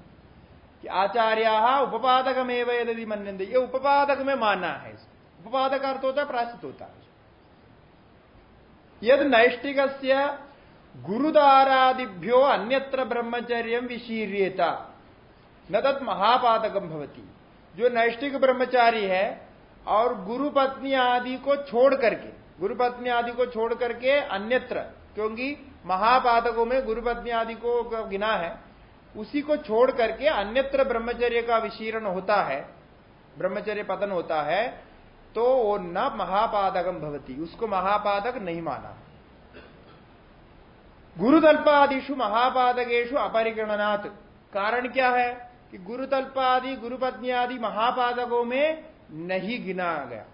कि आचार्य उपादक में यदि मनते ये उपादक में मानना है उपादक अर्थ होता है, प्राश्चित होता है। यद नैष्टिक गुरुदारादिभ्यो अन्यत्र ब्रह्मचर्य विशीर्यता। न तत् महापातकम भवती। जो नैष्टिक ब्रह्मचारी है और गुरु पत्नी आदि को छोड़ करके गुरु पत्नी आदि को छोड़ करके अन्यत्र, क्योंकि महापातकों में गुरु पत्नी आदि को गिना है, उसी को छोड़ करके अन्यत्र ब्रह्मचर्य का विशीर्ण होता है, ब्रह्मचर्य पतन होता है तो वो न महापादकम भवती। उसको महापादक नहीं माना। गुरुतल्पादिशु महापादकेशु अपरिगणनाथ कारण क्या है? कि गुरुतल्पादि गुरुपत्नी आदि महापादकों में नहीं गिना गया।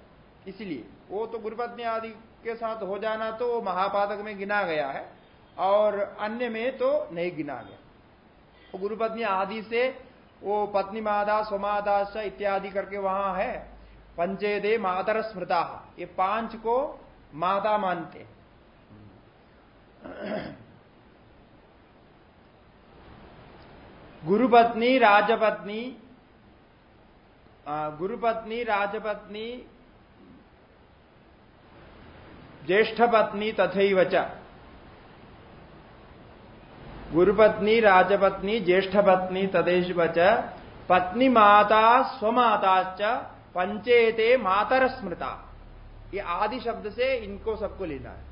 इसलिए वो तो गुरुपत्नी आदि के साथ हो जाना तो वो महापादक में गिना गया है और अन्य में तो नहीं गिना गया। गुरुपत्नी आदि से वो पत्नी मादा स्वमादास इत्यादि करके वहाँ है। पंचेदे मातर स्मृता। ये पाँच को माता मानते गुरुपत्नी, राजपत्नी गुरुपत्नी, राजपत्नी ज्येष्ठ पत्नी तथैव च। गुरुपत्नी, राजपत्नी ज्येष्ठ पत्नी च। पत्नी माता, स्वमाता पंचेते मातर स्मृता ये आदि शब्द से इनको सबको लेना है।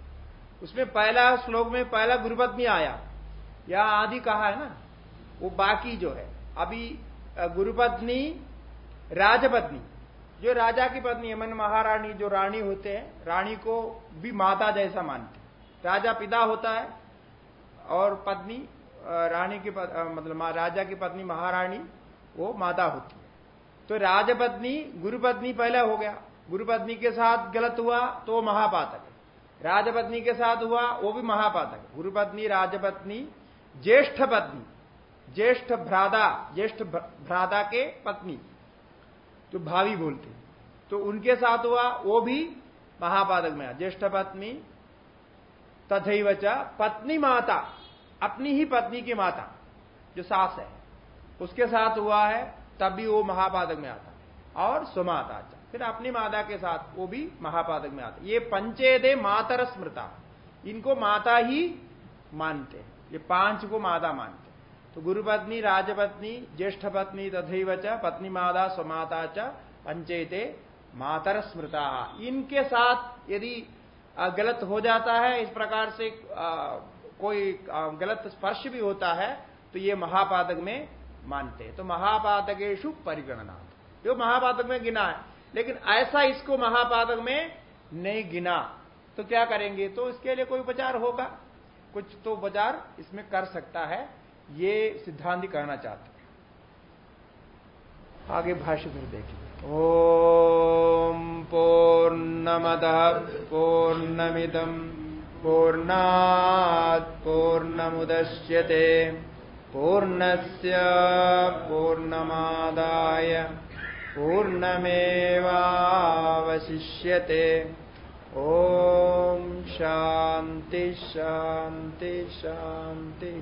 उसमें पहला श्लोक में पहला गुरुपत्नी आया। या आदि कहा है ना? वो बाकी जो है। अभी गुरुपत्नी राजपत्नी जो राजा की पत्नी है मन महारानी जो रानी होते हैं रानी को भी माता जैसा मानते राजा पिता होता है और पत्नी रानी की पत, मतलब राजा की पत्नी महारानी वो माता होती तो राजपत्नी, गुरुपत्नी पहले हो गया। गुरुपत्नी के साथ गलत हुआ तो महापातक है। राजपत्नी के साथ हुआ वो भी महापातक है। गुरुपत्नी, राजपत्नी, ज्येष्ठ पत्नी, ज्येष्ठ भ्रादा ज्येष्ठ भ्रादा के पत्नी। तो भावी बोलते तो उनके साथ हुआ वो भी महापादक में ज्येष्ठ पत्नी तथैवच पत्नी माता, अपनी ही पत्नी की माता, जो सास है। उसके साथ हुआ है तब भी वो महापादक में आता और सुमाता फिर अपनी माता के साथ वो भी महापादक में आता। ये पंचेदे मातर स्मृता। इनको माता ही मानते हैं। ये पाँच को माता मानते तो गुरुपत्नी, राजपत्नी, ज्येष्ठ पत्नी तथैव च, पत्नी माता, स्वमाता च पंचेते मातर स्मृता। इनके साथ यदि गलत हो जाता है, इस प्रकार से कोई गलत स्पर्श भी होता है तो ये महापादक में मानते हैं। तो महापादकेशु परिगणना जो महापादक में गिना है, लेकिन ऐसा इसको महापादक में नहीं गिना तो क्या करेंगे? तो इसके लिए कोई उपचार होगा। कुछ तो उपचार इसमें कर सकता है, ये सिद्धांत कहना चाहते हैं। आगे भाष्य फिर देखिए ओम पूर्णमद पूर्णमिदम पूर्णात् पूर्णमुदश्यते। पूर्णस्य पूर्णमादाय पूर्णमेवावशिष्यते। ओ शांति शांति शांति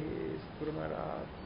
स्मृमरात्